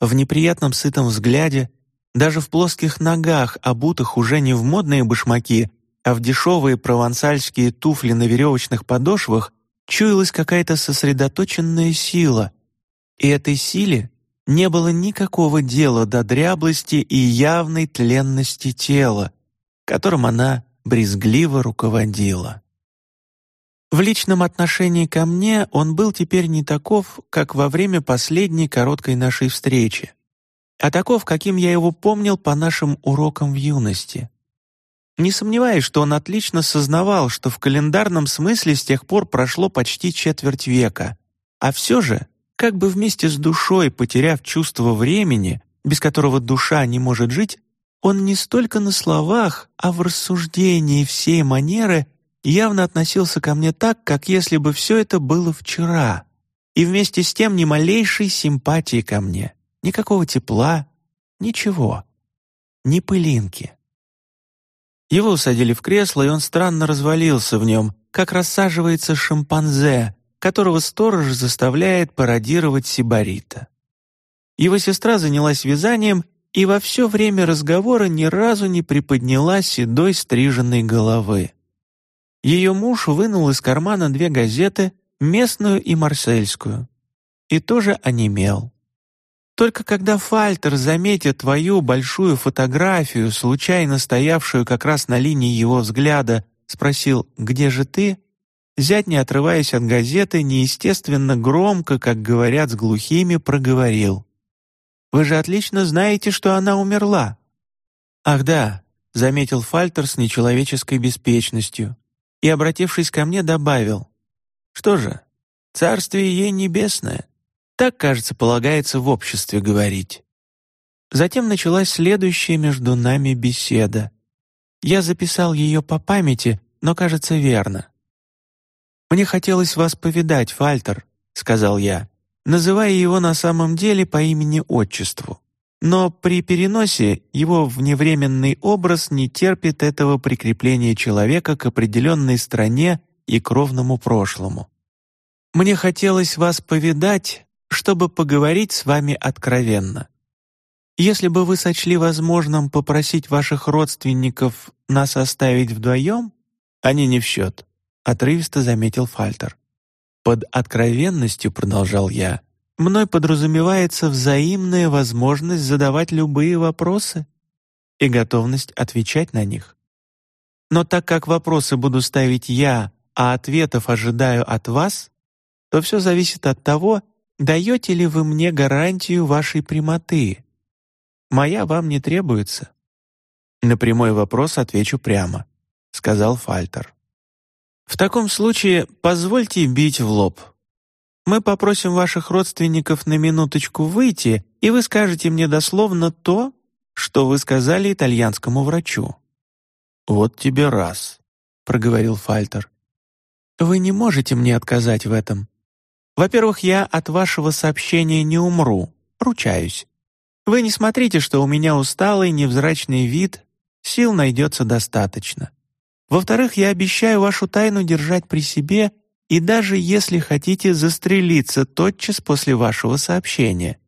в неприятном сытом взгляде, даже в плоских ногах, обутых уже не в модные башмаки, а в дешевые провансальские туфли на веревочных подошвах чуялась какая-то сосредоточенная сила, и этой силе не было никакого дела до дряблости и явной тленности тела, которым она брезгливо руководила. В личном отношении ко мне он был теперь не таков, как во время последней короткой нашей встречи, а таков, каким я его помнил по нашим урокам в юности. Не сомневаюсь, что он отлично сознавал, что в календарном смысле с тех пор прошло почти четверть века. А все же, как бы вместе с душой потеряв чувство времени, без которого душа не может жить, он не столько на словах, а в рассуждении всей манеры явно относился ко мне так, как если бы все это было вчера, и вместе с тем ни малейшей симпатии ко мне, никакого тепла, ничего, ни пылинки. Его усадили в кресло, и он странно развалился в нем, как рассаживается шимпанзе, которого сторож заставляет пародировать сибарита. Его сестра занялась вязанием и во все время разговора ни разу не приподняла седой стриженной головы. Ее муж вынул из кармана две газеты, местную и марсельскую, и тоже онемел. Только когда Фальтер заметит твою большую фотографию, случайно стоявшую как раз на линии его взгляда, спросил «Где же ты?», зять, не отрываясь от газеты, неестественно громко, как говорят с глухими, проговорил. «Вы же отлично знаете, что она умерла». «Ах да», — заметил Фальтер с нечеловеческой беспечностью и, обратившись ко мне, добавил. «Что же, царствие ей небесное». Так, кажется, полагается в обществе говорить. Затем началась следующая между нами беседа. Я записал ее по памяти, но, кажется, верно. «Мне хотелось вас повидать, Фальтер», — сказал я, называя его на самом деле по имени-отчеству. Но при переносе его вневременный образ не терпит этого прикрепления человека к определенной стране и кровному прошлому. «Мне хотелось вас повидать, чтобы поговорить с вами откровенно. Если бы вы сочли возможным попросить ваших родственников нас оставить вдвоем, они не в счет», — отрывисто заметил Фальтер. Под откровенностью, продолжал я, мной подразумевается взаимная возможность задавать любые вопросы и готовность отвечать на них. Но так как вопросы буду ставить я, а ответов ожидаю от вас, то все зависит от того, даете ли вы мне гарантию вашей прямоты. Моя вам не требуется. На прямой вопрос отвечу прямо, сказал Фальтер. В таком случае позвольте бить в лоб. Мы попросим ваших родственников на минуточку выйти, и вы скажете мне дословно то, что вы сказали итальянскому врачу. Вот тебе раз, проговорил Фальтер. Вы не можете мне отказать в этом. Во-первых, я от вашего сообщения не умру, ручаюсь. Вы не смотрите, что у меня усталый, невзрачный вид, сил найдется достаточно. Во-вторых, я обещаю вашу тайну держать при себе и даже если хотите застрелиться тотчас после вашего сообщения.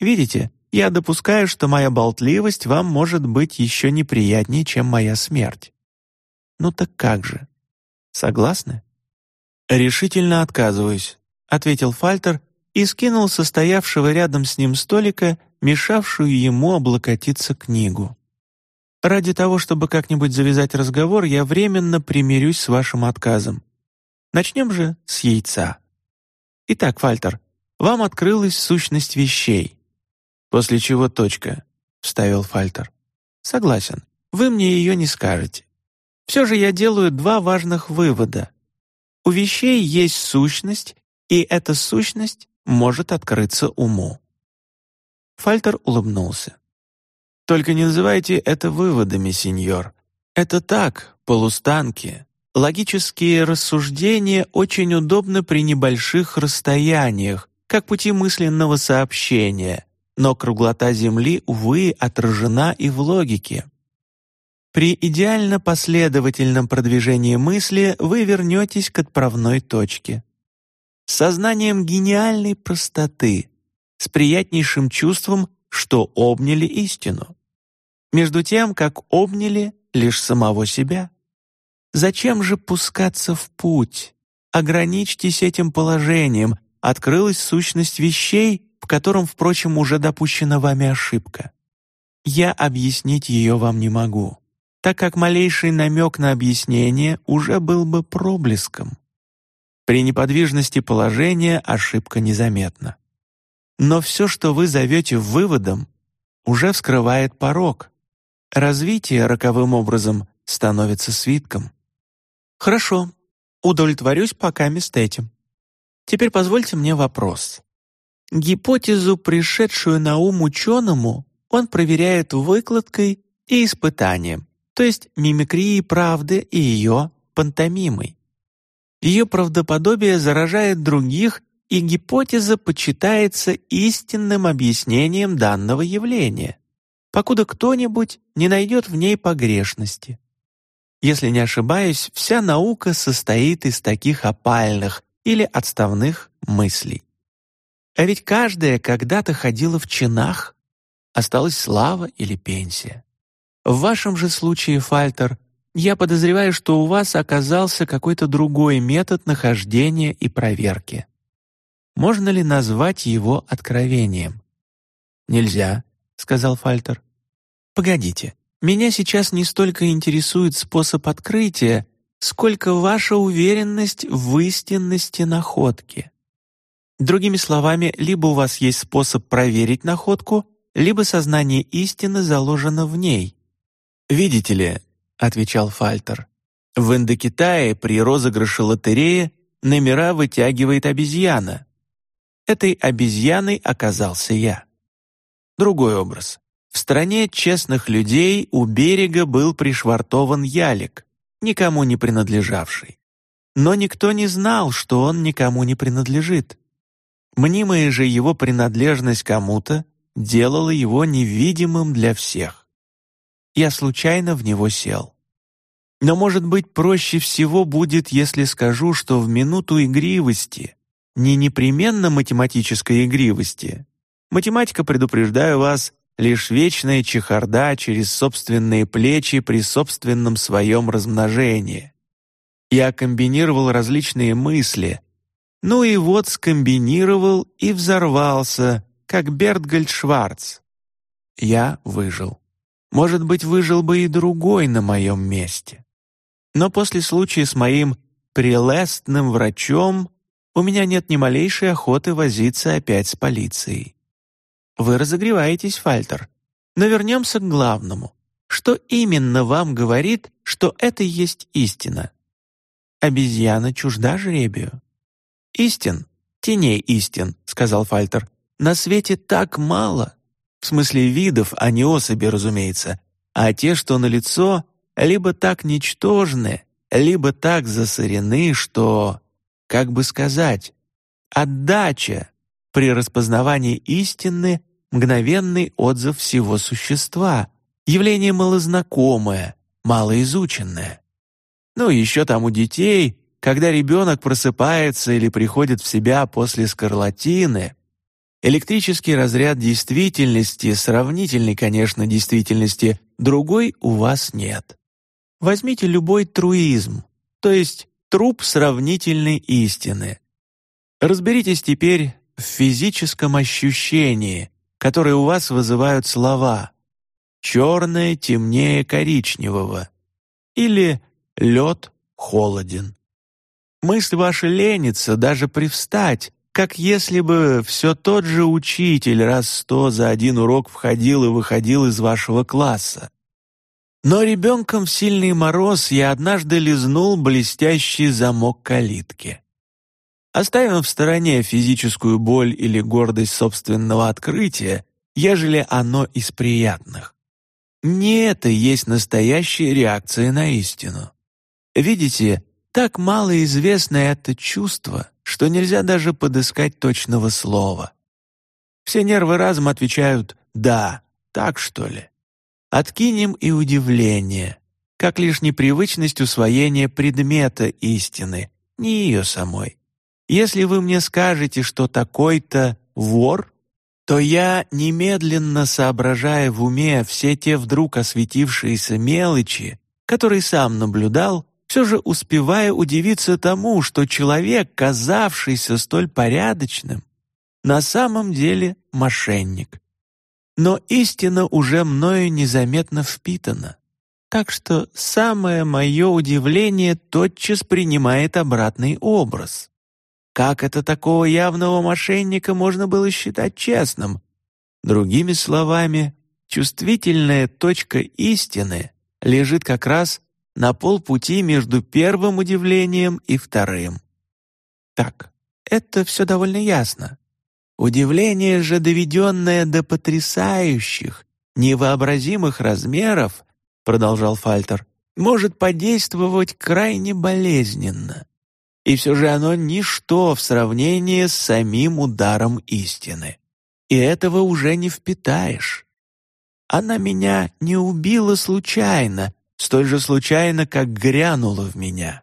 Видите, я допускаю, что моя болтливость вам может быть еще неприятнее, чем моя смерть. Ну так как же? Согласны? Решительно отказываюсь, ответил Фальтер и скинул со стоявшего рядом с ним столика мешавшую ему облокотиться книгу. Ради того, чтобы как-нибудь завязать разговор, я временно примирюсь с вашим отказом. Начнем же с яйца. Итак, Фальтер, вам открылась сущность вещей. После чего точка, вставил Фальтер. Согласен, вы мне ее не скажете. Все же я делаю два важных вывода. У вещей есть сущность, и эта сущность может открыться уму. Фальтер улыбнулся. «Только не называйте это выводами, сеньор. Это так, полустанки. Логические рассуждения очень удобны при небольших расстояниях, как пути мысленного сообщения, но круглота Земли, увы, отражена и в логике. При идеально последовательном продвижении мысли вы вернетесь к отправной точке. Сознанием гениальной простоты, с приятнейшим чувством, что обняли истину. Между тем, как обняли лишь самого себя. Зачем же пускаться в путь? Ограничьтесь этим положением. Открылась сущность вещей, в котором, впрочем, уже допущена вами ошибка. Я объяснить ее вам не могу, так как малейший намек на объяснение уже был бы проблеском. При неподвижности положения ошибка незаметна. Но все, что вы зовете выводом, уже вскрывает порог. Развитие роковым образом становится свитком. Хорошо, удовлетворюсь пока мест этим. Теперь позвольте мне вопрос. Гипотезу, пришедшую на ум ученому, он проверяет выкладкой и испытанием, то есть мимикрией правды и ее пантомимой. Ее правдоподобие заражает других и гипотеза почитается истинным объяснением данного явления, покуда кто-нибудь не найдет в ней погрешности. Если не ошибаюсь, вся наука состоит из таких опальных или отставных мыслей. А ведь каждая когда-то ходила в чинах, осталась слава или пенсия. В вашем же случае, Фальтер, я подозреваю, что у вас оказался какой-то другой метод нахождения и проверки. Можно ли назвать его откровением? «Нельзя», — сказал Фальтер. «Погодите, меня сейчас не столько интересует способ открытия, сколько ваша уверенность в истинности находки. Другими словами, либо у вас есть способ проверить находку, либо сознание истины заложено в ней. «Видите ли», — отвечал Фальтер, «в Индокитае при розыгрыше лотереи номера вытягивает обезьяна. Этой обезьяной оказался я. Другой образ. В стране честных людей у берега был пришвартован ялик, никому не принадлежавший. Но никто не знал, что он никому не принадлежит. Мнимая же его принадлежность кому-то делала его невидимым для всех. Я случайно в него сел. Но, может быть, проще всего будет, если скажу, что в минуту игривости не непременно математической игривости. Математика, предупреждаю вас, лишь вечная чехарда через собственные плечи при собственном своем размножении. Я комбинировал различные мысли, Ну и вот скомбинировал и взорвался, как Бертгольд Шварц. Я выжил. Может быть, выжил бы и другой на моем месте. Но после случая с моим прелестным врачом у меня нет ни малейшей охоты возиться опять с полицией. Вы разогреваетесь, Фальтер. Но вернемся к главному. Что именно вам говорит, что это есть истина? Обезьяна чужда жребию. Истин, теней истин, сказал Фальтер, на свете так мало. В смысле видов, а не особи, разумеется. А те, что на лицо, либо так ничтожны, либо так засорены, что, как бы сказать, отдача при распознавании истины мгновенный отзыв всего существа, явление малознакомое, малоизученное. Ну, еще там у детей, когда ребенок просыпается или приходит в себя после скарлатины, электрический разряд действительности, сравнительный, конечно, действительности, другой у вас нет. Возьмите любой труизм, то есть труп сравнительной истины. Разберитесь теперь в физическом ощущении, которые у вас вызывают слова «черное темнее коричневого» или «лед холоден». Мысль ваша ленится даже привстать, как если бы все тот же учитель раз сто за один урок входил и выходил из вашего класса. Но ребенком в сильный мороз я однажды лизнул блестящий замок калитки. Оставим в стороне физическую боль или гордость собственного открытия, ежели оно из приятных. Не это есть настоящая реакция на истину. Видите, так мало известно это чувство, что нельзя даже подыскать точного слова. Все нервы разом отвечают «да», так что ли. Откинем и удивление, как лишь непривычность усвоения предмета истины, не ее самой. Если вы мне скажете, что такой-то вор, то я, немедленно соображая в уме все те вдруг осветившиеся мелочи, которые сам наблюдал, все же успевая удивиться тому, что человек, казавшийся столь порядочным, на самом деле мошенник. Но истина уже мною незаметно впитана. Так что самое мое удивление тотчас принимает обратный образ. Как это такого явного мошенника можно было считать честным? Другими словами, чувствительная точка истины лежит как раз на полпути между первым удивлением и вторым. Так, это все довольно ясно. Удивление же, доведенное до потрясающих, невообразимых размеров, продолжал Фальтер, может подействовать крайне болезненно и все же оно ничто в сравнении с самим ударом истины. И этого уже не впитаешь. Она меня не убила случайно, столь же случайно, как грянула в меня.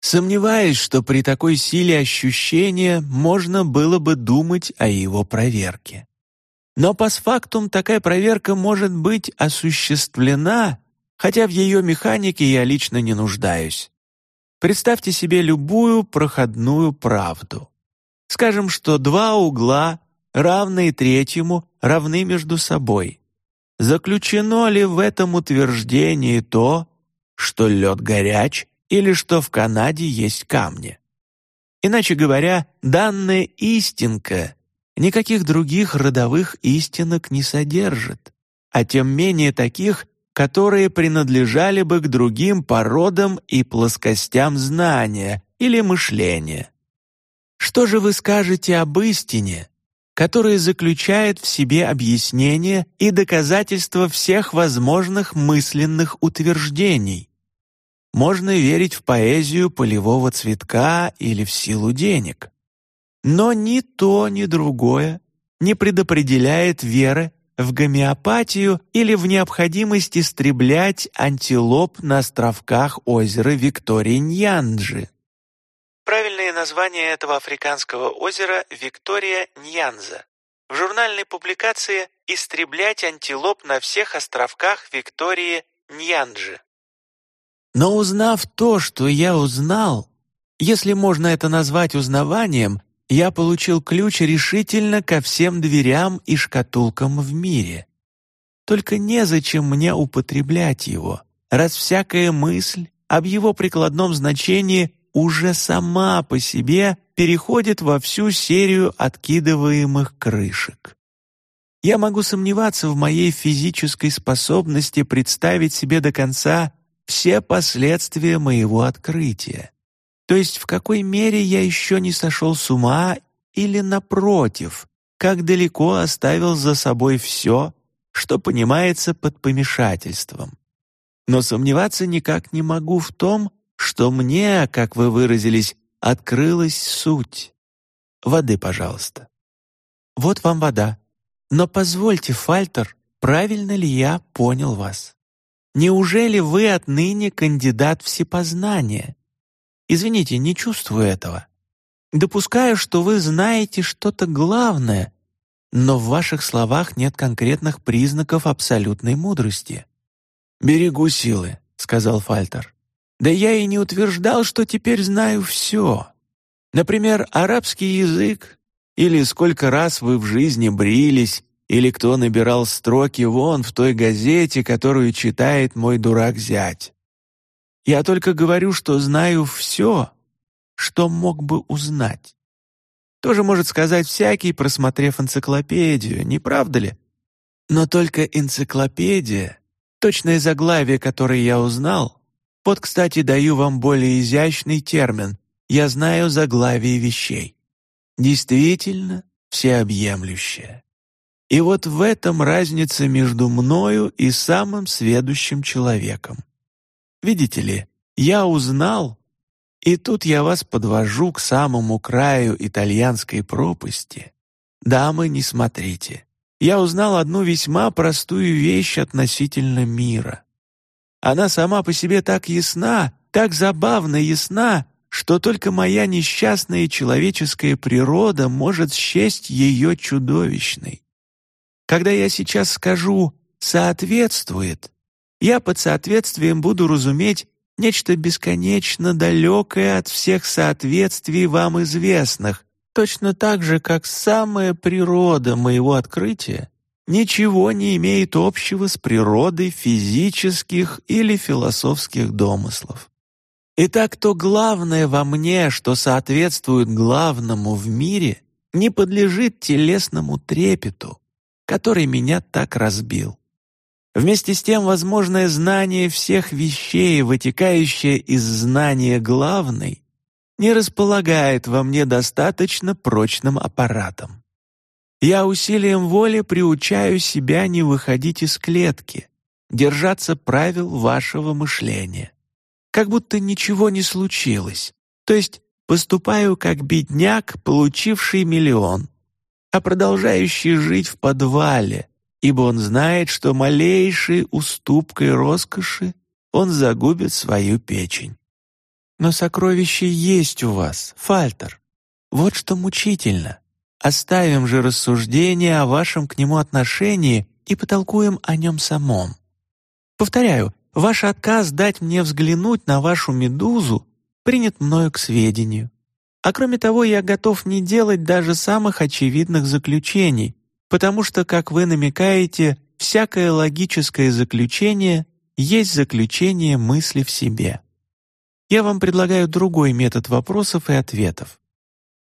Сомневаюсь, что при такой силе ощущения можно было бы думать о его проверке. Но постфактум такая проверка может быть осуществлена, хотя в ее механике я лично не нуждаюсь. Представьте себе любую проходную правду. Скажем, что два угла, равные третьему, равны между собой. Заключено ли в этом утверждении то, что лед горяч или что в Канаде есть камни? Иначе говоря, данная истинка никаких других родовых истинок не содержит, а тем менее таких, которые принадлежали бы к другим породам и плоскостям знания или мышления. Что же вы скажете об истине, которая заключает в себе объяснение и доказательство всех возможных мысленных утверждений? Можно верить в поэзию полевого цветка или в силу денег. Но ни то, ни другое не предопределяет веры в гомеопатию или в необходимость истреблять антилоп на островках озера Виктория-Ньянджи. Правильное название этого африканского озера – Виктория-Ньянза. В журнальной публикации «Истреблять антилоп на всех островках Виктории Ньянджи». Но узнав то, что я узнал, Если можно это назвать узнаванием, я получил ключ решительно ко всем дверям и шкатулкам в мире. Только незачем мне употреблять его, раз всякая мысль об его прикладном значении уже сама по себе переходит во всю серию откидываемых крышек. Я могу сомневаться в моей физической способности представить себе до конца все последствия моего открытия. То есть в какой мере я еще не сошел с ума или, напротив, как далеко оставил за собой все, что понимается под помешательством. Но сомневаться никак не могу в том, что мне, как вы выразились, открылась суть. Воды, пожалуйста. Вот вам вода. Но позвольте, Фальтер, правильно ли я понял вас? Неужели вы отныне кандидат всепознания? Извините, не чувствую этого. Допускаю, что вы знаете что-то главное, но в ваших словах нет конкретных признаков абсолютной мудрости. «Берегу силы», — сказал Фальтер. «Да я и не утверждал, что теперь знаю все. Например, арабский язык, или сколько раз вы в жизни брились, или кто набирал строки вон в той газете, которую читает мой дурак-зять. Я только говорю, что знаю все, что мог бы узнать. Тоже может сказать всякий, просмотрев энциклопедию, не правда ли? Но только энциклопедия, точное заглавие, которое я узнал, вот, кстати, даю вам более изящный термин «я знаю заглавие вещей». Действительно всеобъемлющее. И вот в этом разница между мною и самым сведущим человеком. Видите ли, я узнал, и тут я вас подвожу к самому краю итальянской пропасти. Дамы, не смотрите. Я узнал одну весьма простую вещь относительно мира. Она сама по себе так ясна, так забавно ясна, что только моя несчастная человеческая природа может счесть ее чудовищной. Когда я сейчас скажу «соответствует», я под соответствием буду разуметь нечто бесконечно далекое от всех соответствий вам известных, точно так же, как самая природа моего открытия ничего не имеет общего с природой физических или философских домыслов. Итак, то главное во мне, что соответствует главному в мире, не подлежит телесному трепету, который меня так разбил. Вместе с тем, возможное знание всех вещей, вытекающее из знания главной, не располагает во мне достаточно прочным аппаратом. Я усилием воли приучаю себя не выходить из клетки, держаться правил вашего мышления. Как будто ничего не случилось, то есть поступаю как бедняк, получивший миллион, а продолжающий жить в подвале, ибо он знает, что малейшей уступкой роскоши он загубит свою печень. Но сокровище есть у вас, Фальтер. Вот что мучительно. Оставим же рассуждение о вашем к нему отношении и потолкуем о нем самом. Повторяю, ваш отказ дать мне взглянуть на вашу медузу принят мною к сведению. А кроме того, я готов не делать даже самых очевидных заключений, потому что, как вы намекаете, всякое логическое заключение есть заключение мысли в себе. Я вам предлагаю другой метод вопросов и ответов.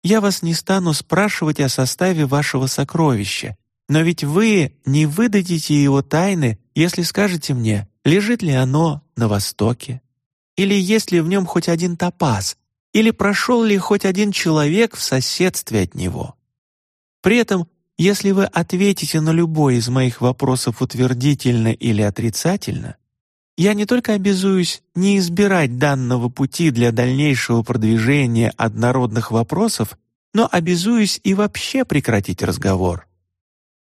Я вас не стану спрашивать о составе вашего сокровища, но ведь вы не выдадите его тайны, если скажете мне, лежит ли оно на востоке, или есть ли в нем хоть один топаз, или прошел ли хоть один человек в соседстве от него. При этом если вы ответите на любой из моих вопросов утвердительно или отрицательно, я не только обязуюсь не избирать данного пути для дальнейшего продвижения однородных вопросов, но обязуюсь и вообще прекратить разговор.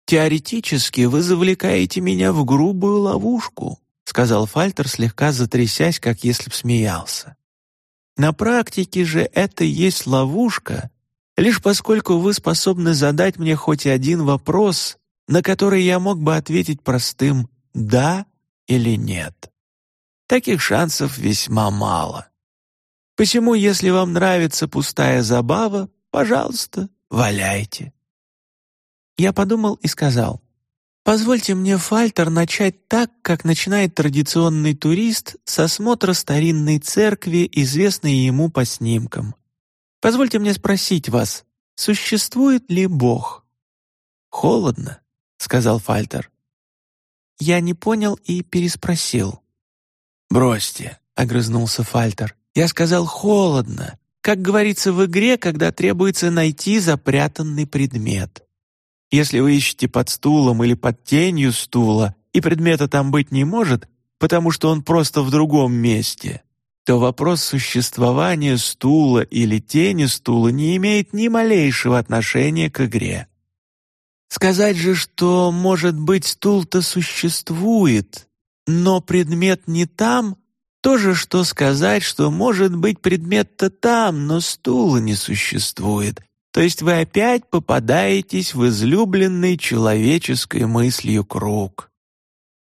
«Теоретически вы завлекаете меня в грубую ловушку», сказал Фальтер, слегка затрясясь, как если б смеялся. «На практике же это есть ловушка, лишь поскольку вы способны задать мне хоть один вопрос, на который я мог бы ответить простым «да» или «нет». Таких шансов весьма мало. Посему, если вам нравится пустая забава, пожалуйста, валяйте». Я подумал и сказал, «Позвольте мне, Фальтер, начать так, как начинает традиционный турист с осмотра старинной церкви, известной ему по снимкам. Позвольте мне спросить вас, существует ли Бог?» «Холодно», — сказал Фальтер. Я не понял и переспросил. «Бросьте», — огрызнулся Фальтер. «Я сказал холодно, как говорится в игре, когда требуется найти запрятанный предмет. Если вы ищете под стулом или под тенью стула, и предмета там быть не может, потому что он просто в другом месте, то вопрос существования стула или тени стула не имеет ни малейшего отношения к игре. Сказать же, что, может быть, стул-то существует, но предмет не там, то же, что сказать, что, может быть, предмет-то там, но стула не существует. То есть вы опять попадаетесь в излюбленный человеческой мыслью круг.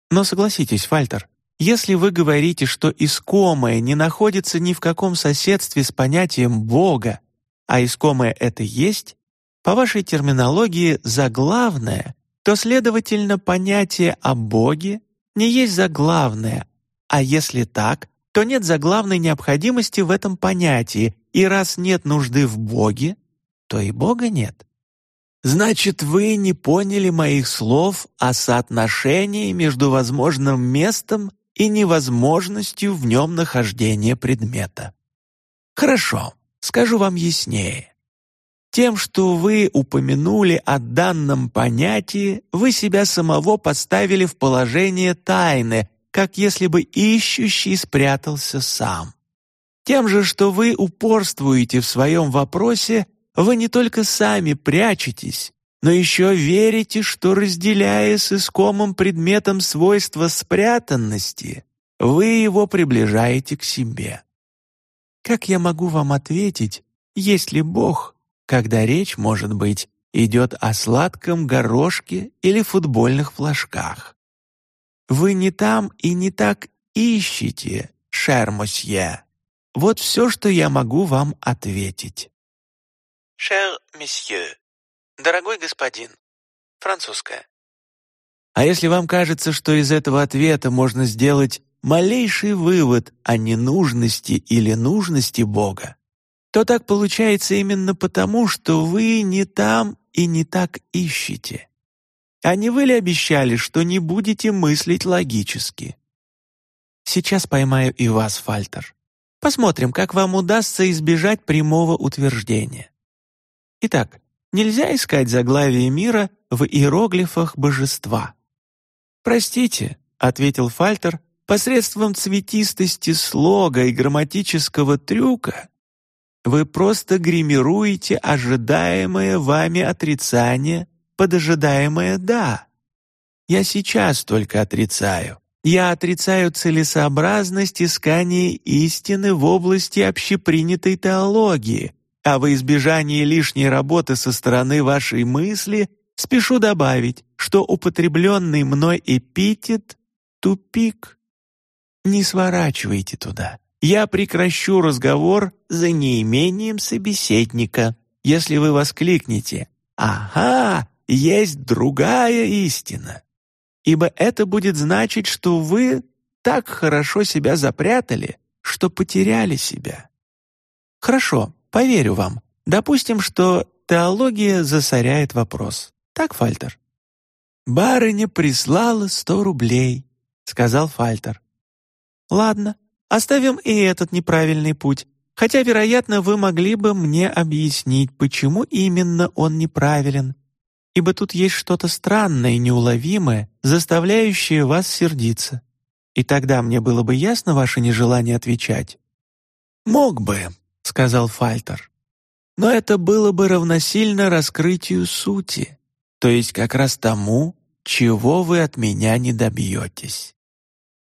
Но согласитесь, Фальтер, если вы говорите, что искомое не находится ни в каком соседстве с понятием Бога, а искомое это есть, по вашей терминологии заглавное, то, следовательно, понятие о Боге не есть заглавное, а если так, то нет заглавной необходимости в этом понятии, и раз нет нужды в Боге, то и Бога нет. Значит, вы не поняли моих слов о соотношении между возможным местом и невозможностью в нем нахождения предмета. Хорошо, скажу вам яснее. Тем, что вы упомянули о данном понятии, вы себя самого поставили в положение тайны, как если бы ищущий спрятался сам. Тем же, что вы упорствуете в своем вопросе, вы не только сами прячетесь, но еще верите, что, разделяя с искомым предметом свойства спрятанности, вы его приближаете к себе. Как я могу вам ответить, есть ли Бог, когда речь, может быть, идет о сладком горошке или футбольных флажках. Вы не там и не так ищете, шер мосье. Вот все, что я могу вам ответить. «Шер месье», «Дорогой господин», французская. А если вам кажется, что из этого ответа можно сделать малейший вывод о ненужности или нужности Бога, то так получается именно потому, что вы не там и не так ищете. А не вы ли обещали, что не будете мыслить логически? Сейчас поймаю и вас, Фальтер. Посмотрим, как вам удастся избежать прямого утверждения. Итак, нельзя искать заглавие мира в иероглифах божества. «Простите», — ответил Фальтер, посредством цветистости слога и грамматического трюка вы просто гримируете ожидаемое вами отрицание под ожидаемое «да». Я сейчас только отрицаю. Я отрицаю целесообразность искания истины в области общепринятой теологии, а во избежание лишней работы со стороны вашей мысли спешу добавить, что употребленный мной эпитет — тупик. Не сворачивайте туда. Я прекращу разговор за неимением собеседника, если вы воскликнете «Ага, есть другая истина». Ибо это будет значить, что вы так хорошо себя запрятали, что потеряли себя. Хорошо, поверю вам. Допустим, что теология засоряет вопрос. Так, Фальтер? «Барыня прислала сто рублей», — сказал Фальтер. «Ладно, Оставим и этот неправильный путь, хотя, вероятно, вы могли бы мне объяснить, почему именно он неправилен, ибо тут есть что-то странное и неуловимое, заставляющее вас сердиться. И тогда мне было бы ясно ваше нежелание отвечать. «Мог бы», — сказал Фальтер. «Но это было бы равносильно раскрытию сути, то есть как раз тому, чего вы от меня не добьетесь».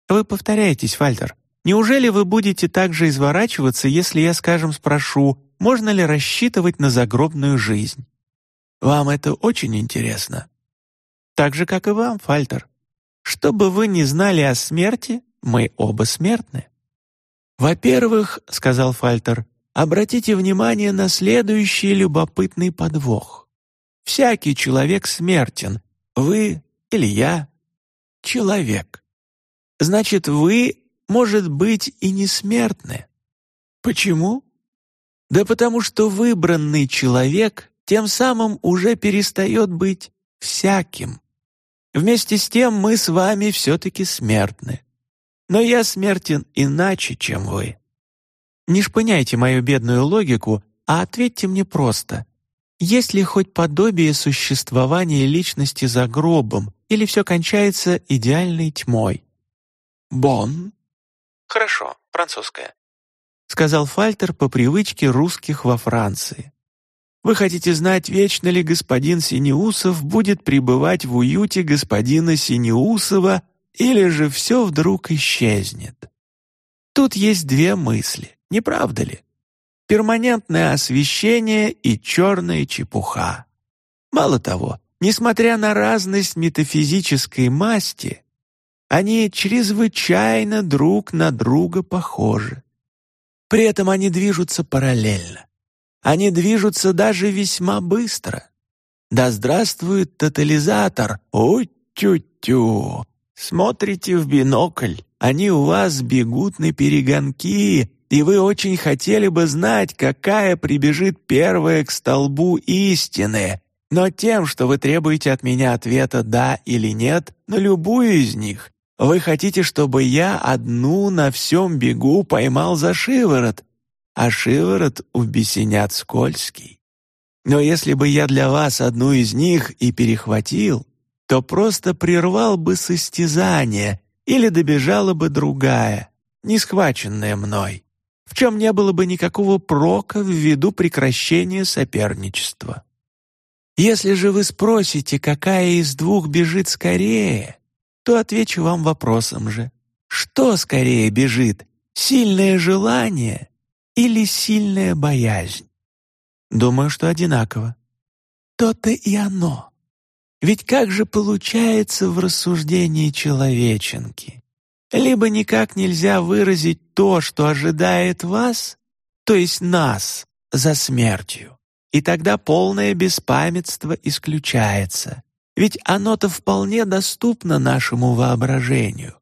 Вы повторяетесь, Фальтер. Неужели вы будете так же изворачиваться, если я, скажем, спрошу, можно ли рассчитывать на загробную жизнь? Вам это очень интересно. Так же, как и вам, Фальтер. Что бы вы ни знали о смерти, мы оба смертны. «Во-первых, — сказал Фальтер, — обратите внимание на следующий любопытный подвох. Всякий человек смертен, вы или я — человек. Значит, вы, может быть, и не смертны. Почему? Да потому что выбранный человек тем самым уже перестает быть всяким. Вместе с тем мы с вами все-таки смертны. Но я смертен иначе, чем вы. Не шпыняйте мою бедную логику, а ответьте мне просто. Есть ли хоть подобие существования личности за гробом, или все кончается идеальной тьмой? Бон? Хорошо, французская. Сказал Фальтер по привычке русских во Франции. Вы хотите знать, вечно ли господин Синеусов будет пребывать в уюте господина Синеусова, или же все вдруг исчезнет? Тут есть две мысли, не правда ли? Перманентное освещение и черная чепуха. Мало того, несмотря на разность метафизической масти, они чрезвычайно друг на друга похожи. При этом они движутся параллельно. Они движутся даже весьма быстро. Да здравствует тотализатор! Ой-тю-тю! Смотрите в бинокль, они у вас бегут на перегонки, и вы очень хотели бы знать, какая прибежит первая к столбу истины. Но тем, что вы требуете от меня ответа «да» или «нет» на любую из них, вы хотите, чтобы я одну на всем бегу поймал за шиворот, а шиворот у бесенят скользкий. Но если бы я для вас одну из них и перехватил, то просто прервал бы состязание или добежала бы другая, не схваченная мной, в чем не было бы никакого прока ввиду прекращения соперничества. Если же вы спросите, какая из двух бежит скорее, то отвечу вам вопросом же. Что скорее бежит, сильное желание или сильная боязнь? Думаю, что одинаково. То-то и оно. Ведь как же получается в рассуждении человеченки? Либо никак нельзя выразить то, что ожидает вас, то есть нас, за смертью, и тогда полное беспамятство исключается, ведь оно-то вполне доступно нашему воображению.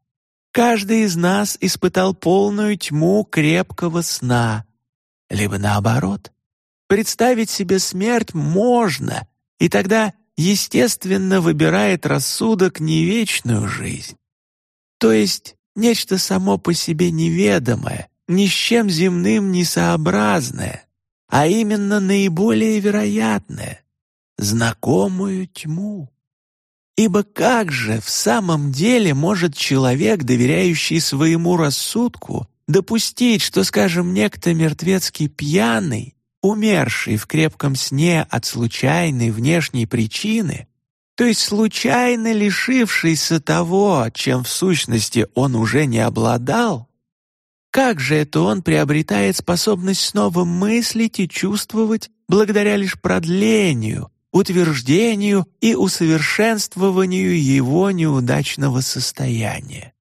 Каждый из нас испытал полную тьму крепкого сна. Либо наоборот. Представить себе смерть можно, и тогда, естественно, выбирает рассудок не вечную жизнь. То есть нечто само по себе неведомое, ни с чем земным несообразное, а именно наиболее вероятное — знакомую тьму. Ибо как же в самом деле может человек, доверяющий своему рассудку, допустить, что, скажем, некто мертвецкий пьяный, умерший в крепком сне от случайной внешней причины, то есть случайно лишившийся того, чем в сущности он уже не обладал, как же это он приобретает способность снова мыслить и чувствовать благодаря лишь продлению, утверждению и усовершенствованию его неудачного состояния.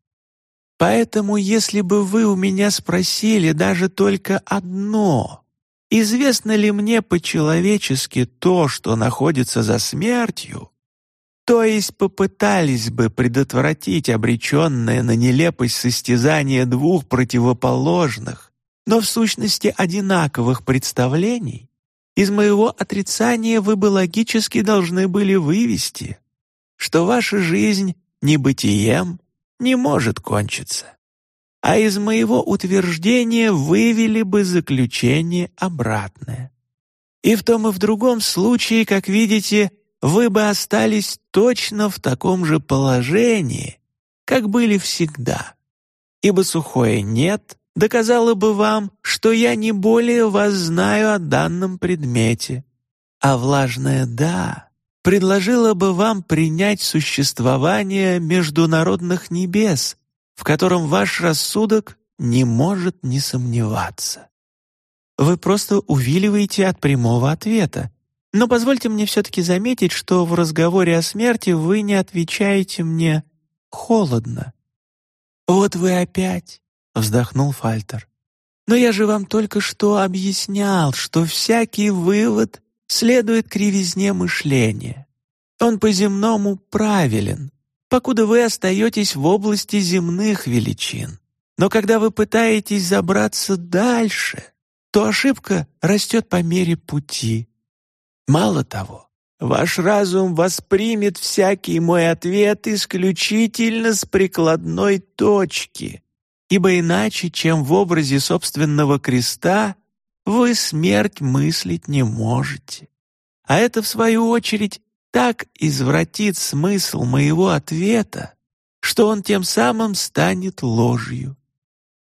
Поэтому, если бы вы у меня спросили даже только одно, известно ли мне по-человечески то, что находится за смертью, то есть попытались бы предотвратить обреченное на нелепость состязание двух противоположных, но в сущности одинаковых представлений, из моего отрицания вы бы логически должны были вывести, что ваша жизнь небытием не может кончиться. А из моего утверждения вывели бы заключение обратное. И в том и в другом случае, как видите, вы бы остались точно в таком же положении, как были всегда. Ибо сухое «нет» доказала бы вам, что я не более вас знаю о данном предмете, а влажное «да» предложила бы вам принять существование международных небес, в котором ваш рассудок не может не сомневаться. Вы просто увиливаете от прямого ответа, но позвольте мне все-таки заметить, что в разговоре о смерти вы не отвечаете мне холодно. Вот вы опять, — вздохнул Фальтер. Но я же вам только что объяснял, что всякий вывод следует кривизне мышления. Он по-земному правилен, покуда вы остаетесь в области земных величин. Но когда вы пытаетесь забраться дальше, то ошибка растет по мере пути. Мало того, ваш разум воспримет всякий мой ответ исключительно с прикладной точки, ибо иначе, чем в образе собственного креста, вы смерть мыслить не можете. А это, в свою очередь, так извратит смысл моего ответа, что он тем самым станет ложью.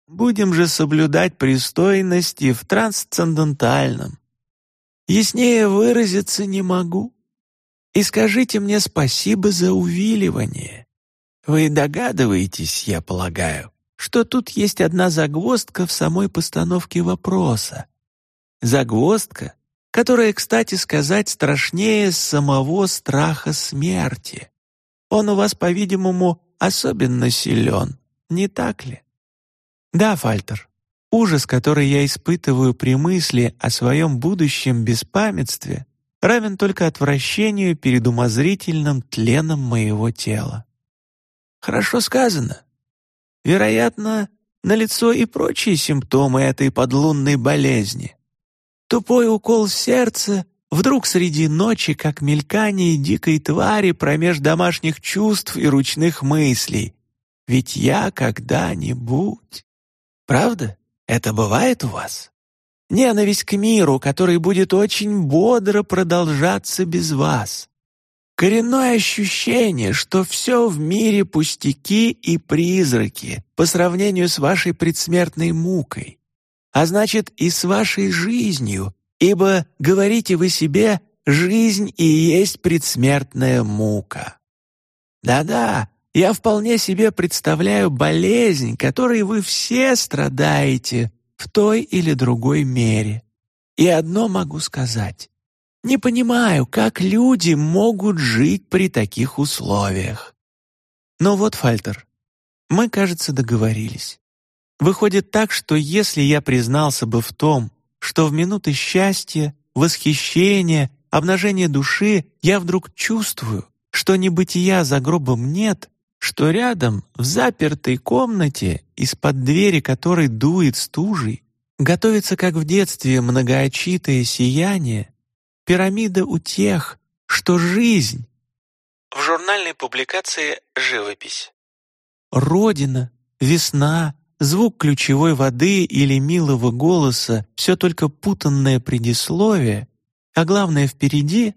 Будем же соблюдать пристойности в трансцендентальном. Яснее выразиться не могу. И скажите мне спасибо за увиливание. Вы догадываетесь, я полагаю, что тут есть одна загвоздка в самой постановке вопроса. Загвоздка, которая, кстати сказать, страшнее самого страха смерти. Он у вас, по-видимому, особенно силен, не так ли? Да, Фальтер, ужас, который я испытываю при мысли о своем будущем беспамятстве, равен только отвращению перед умозрительным тленом моего тела. Хорошо сказано. Вероятно, налицо и прочие симптомы этой подлунной болезни. Тупой укол сердца вдруг среди ночи, как мелькание дикой твари промеж домашних чувств и ручных мыслей. Ведь я когда-нибудь... Правда? Это бывает у вас? Ненависть к миру, который будет очень бодро продолжаться без вас. Коренное ощущение, что все в мире пустяки и призраки по сравнению с вашей предсмертной мукой. А значит, и с вашей жизнью, ибо, говорите вы себе, жизнь и есть предсмертная мука. Да-да, я вполне себе представляю болезнь, которой вы все страдаете в той или другой мере. И одно могу сказать. Не понимаю, как люди могут жить при таких условиях. Но вот, Фальтер, мы, кажется, договорились. Выходит так, что если я признался бы в том, что в минуты счастья, восхищения, обнажения души я вдруг чувствую, что небытия за гробом нет, что рядом, в запертой комнате, из-под двери которой дует стужей, готовится, как в детстве, многоочитое сияние, пирамида у тех, что жизнь. В журнальной публикации «Живопись». Родина, весна, звук ключевой воды или милого голоса, все только путанное предисловие, а главное впереди,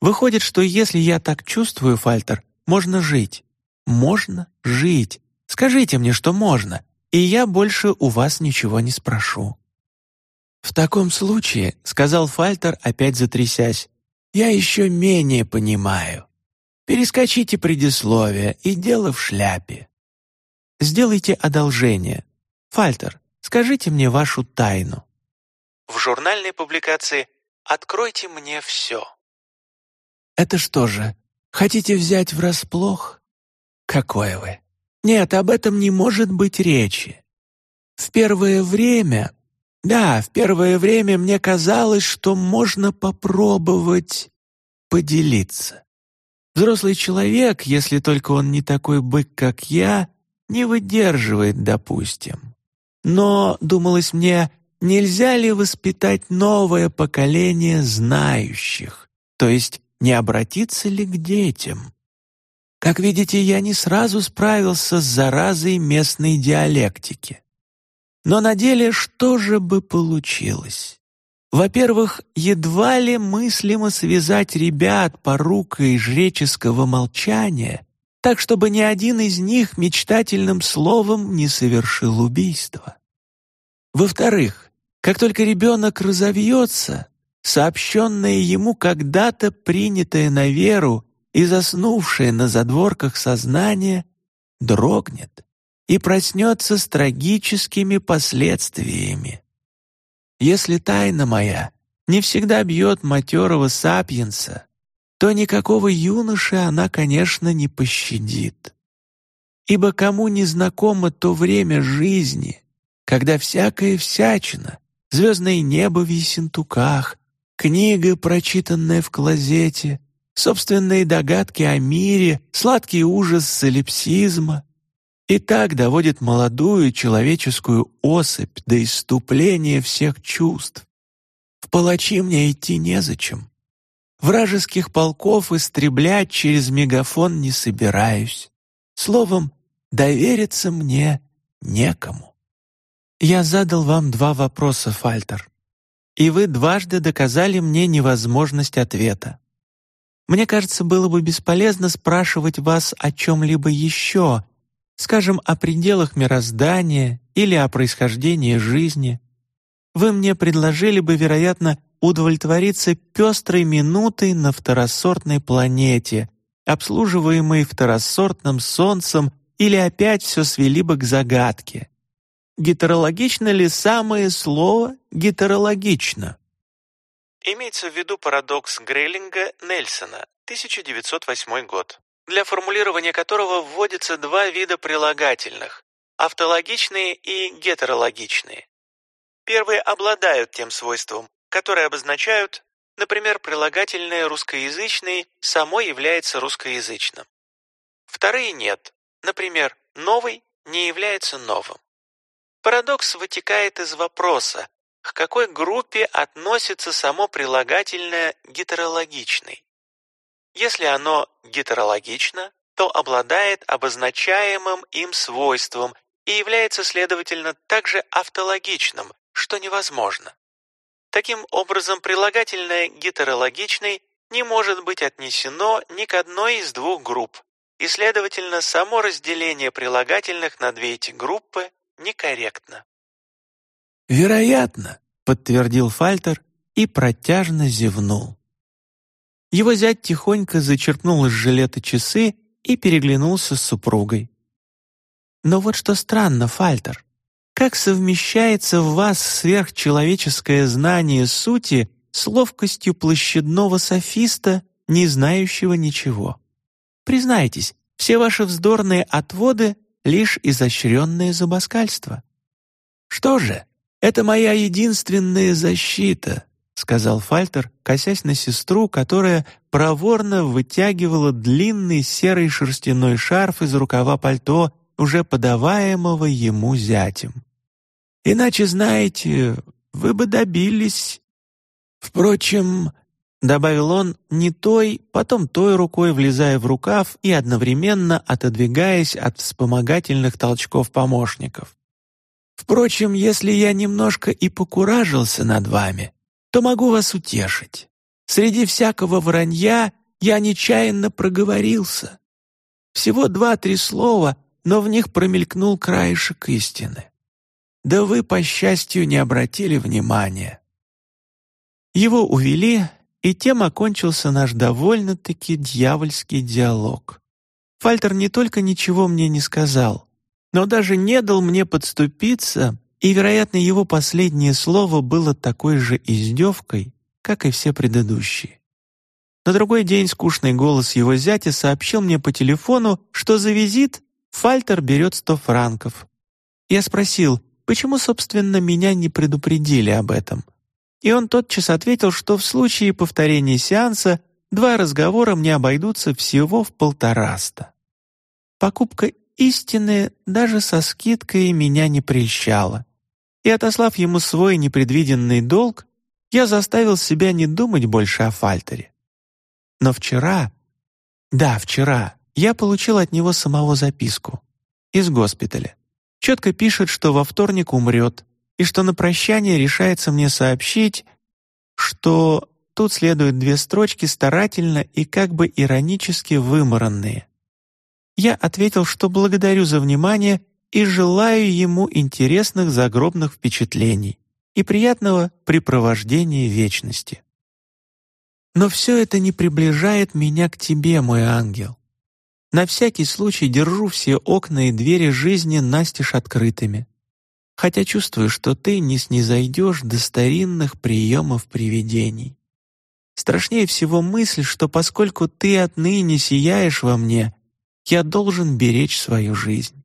выходит, что если я так чувствую, Фальтер, можно жить. Можно жить. Скажите мне, что можно, и я больше у вас ничего не спрошу». «В таком случае», — сказал Фальтер, опять затрясясь, «я еще менее понимаю. Перескочите предисловие, и дело в шляпе. Сделайте одолжение. Фальтер, скажите мне вашу тайну». В журнальной публикации «Откройте мне все». «Это что же, хотите взять врасплох?» «Какой вы? Нет, об этом не может быть речи. В первое время, да, в первое время мне казалось, что можно попробовать поделиться. Взрослый человек, если только он не такой бык, как я, не выдерживает, допустим. Но, думалось мне, нельзя ли воспитать новое поколение знающих, то есть не обратиться ли к детям? Как видите, я не сразу справился с заразой местной диалектики. Но на деле что же бы получилось? Во-первых, едва ли мыслимо связать ребят порукой жреческого молчания, так чтобы ни один из них мечтательным словом не совершил убийство. Во-вторых, как только ребенок разовьется, сообщенное ему когда-то принятое на веру и заснувшее на задворках сознание дрогнет и проснется с трагическими последствиями. Если тайна моя не всегда бьет матерого сапиенса, то никакого юноши она, конечно, не пощадит. Ибо кому не знакомо то время жизни, когда всякая всячина, звездное небо в Ессентуках, книга, прочитанная в клозете, собственные догадки о мире, сладкий ужас солипсизма, и так доводит молодую человеческую особь до иступления всех чувств. В палачи мне идти незачем. Вражеских полков истреблять через мегафон не собираюсь. Словом, довериться мне некому. Я задал вам два вопроса, Фальтер, и вы дважды доказали мне невозможность ответа. Мне кажется, было бы бесполезно спрашивать вас о чем-либо еще, скажем, о пределах мироздания или о происхождении жизни, вы мне предложили бы, вероятно, удовлетвориться пестрой минутой на второсортной планете, обслуживаемой второсортным Солнцем, или опять все свели бы к загадке. Гетерологично ли самое слово «гетерологично»? Имеется в виду парадокс Грейлинга Нельсона, 1908 год для формулирования которого вводятся два вида прилагательных – автологичные и гетерологичные. Первые обладают тем свойством, которое обозначают, например, прилагательное русскоязычный само является русскоязычным. Вторые нет, например, новый не является новым. Парадокс вытекает из вопроса, к какой группе относится само прилагательное гетерологичный. Если оно гетерологично, то обладает обозначаемым им свойством и является, следовательно, также автологичным, что невозможно. Таким образом, прилагательное гетерологичный не может быть отнесено ни к одной из двух групп, и, следовательно, само разделение прилагательных на две эти группы некорректно. «Вероятно», — подтвердил Фальтер и протяжно зевнул. Его зять тихонько зачерпнул из жилета часы и переглянулся с супругой. Но вот что странно, Фальтер. Как совмещается в вас сверхчеловеческое знание сути с ловкостью площадного софиста, не знающего ничего? Признайтесь, все ваши вздорные отводы — лишь изощренное зубоскальство. Что же, это моя единственная защита, сказал Фальтер, косясь на сестру, которая проворно вытягивала длинный серый шерстяной шарф из рукава пальто, уже подаваемого ему зятем. «Иначе, знаете, вы бы добились...» «Впрочем...» — добавил он не той, потом той рукой, влезая в рукав и одновременно отодвигаясь от вспомогательных толчков помощников. «Впрочем, если я немножко и покуражился над вами, то могу вас утешить. Среди всякого вранья я нечаянно проговорился. Всего два-три слова, но в них промелькнул краешек истины. Да вы, по счастью, не обратили внимания. Его увели, и тем окончился наш довольно-таки дьявольский диалог. Фальтер не только ничего мне не сказал, но даже не дал мне подступиться и, вероятно, его последнее слово было такой же издевкой, как и все предыдущие. На другой день скучный голос его зятя сообщил мне по телефону, что за визит Фальтер берет сто франков. Я спросил, почему, собственно, меня не предупредили об этом. И он тотчас ответил, что в случае повторения сеанса два разговора мне обойдутся всего в полтораста. Покупка истины даже со скидкой меня не прельщала и, отослав ему свой непредвиденный долг, я заставил себя не думать больше о Фальтере. Но вчера, да, вчера, я получил от него самого записку из госпиталя. Четко пишет, что во вторник умрет, и что на прощание решается мне сообщить, что тут следуют две строчки старательно и как бы иронически вымаранные. Я ответил, что благодарю за внимание и желаю ему интересных загробных впечатлений и приятного препровождения вечности. Но все это не приближает меня к тебе, мой ангел. На всякий случай держу все окна и двери жизни настежь открытыми, хотя чувствую, что ты не снизойдешь до старинных приемов привидений. Страшнее всего мысль, что поскольку ты отныне сияешь во мне, я должен беречь свою жизнь.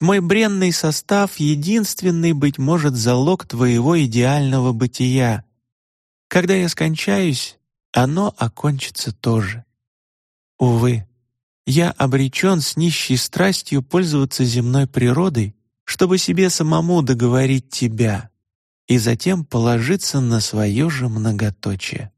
Мой бренный состав — единственный, быть может, залог твоего идеального бытия. Когда я скончаюсь, оно окончится тоже. Увы, я обречен с нищей страстью пользоваться земной природой, чтобы себе самому договорить тебя и затем положиться на свое же многоточие.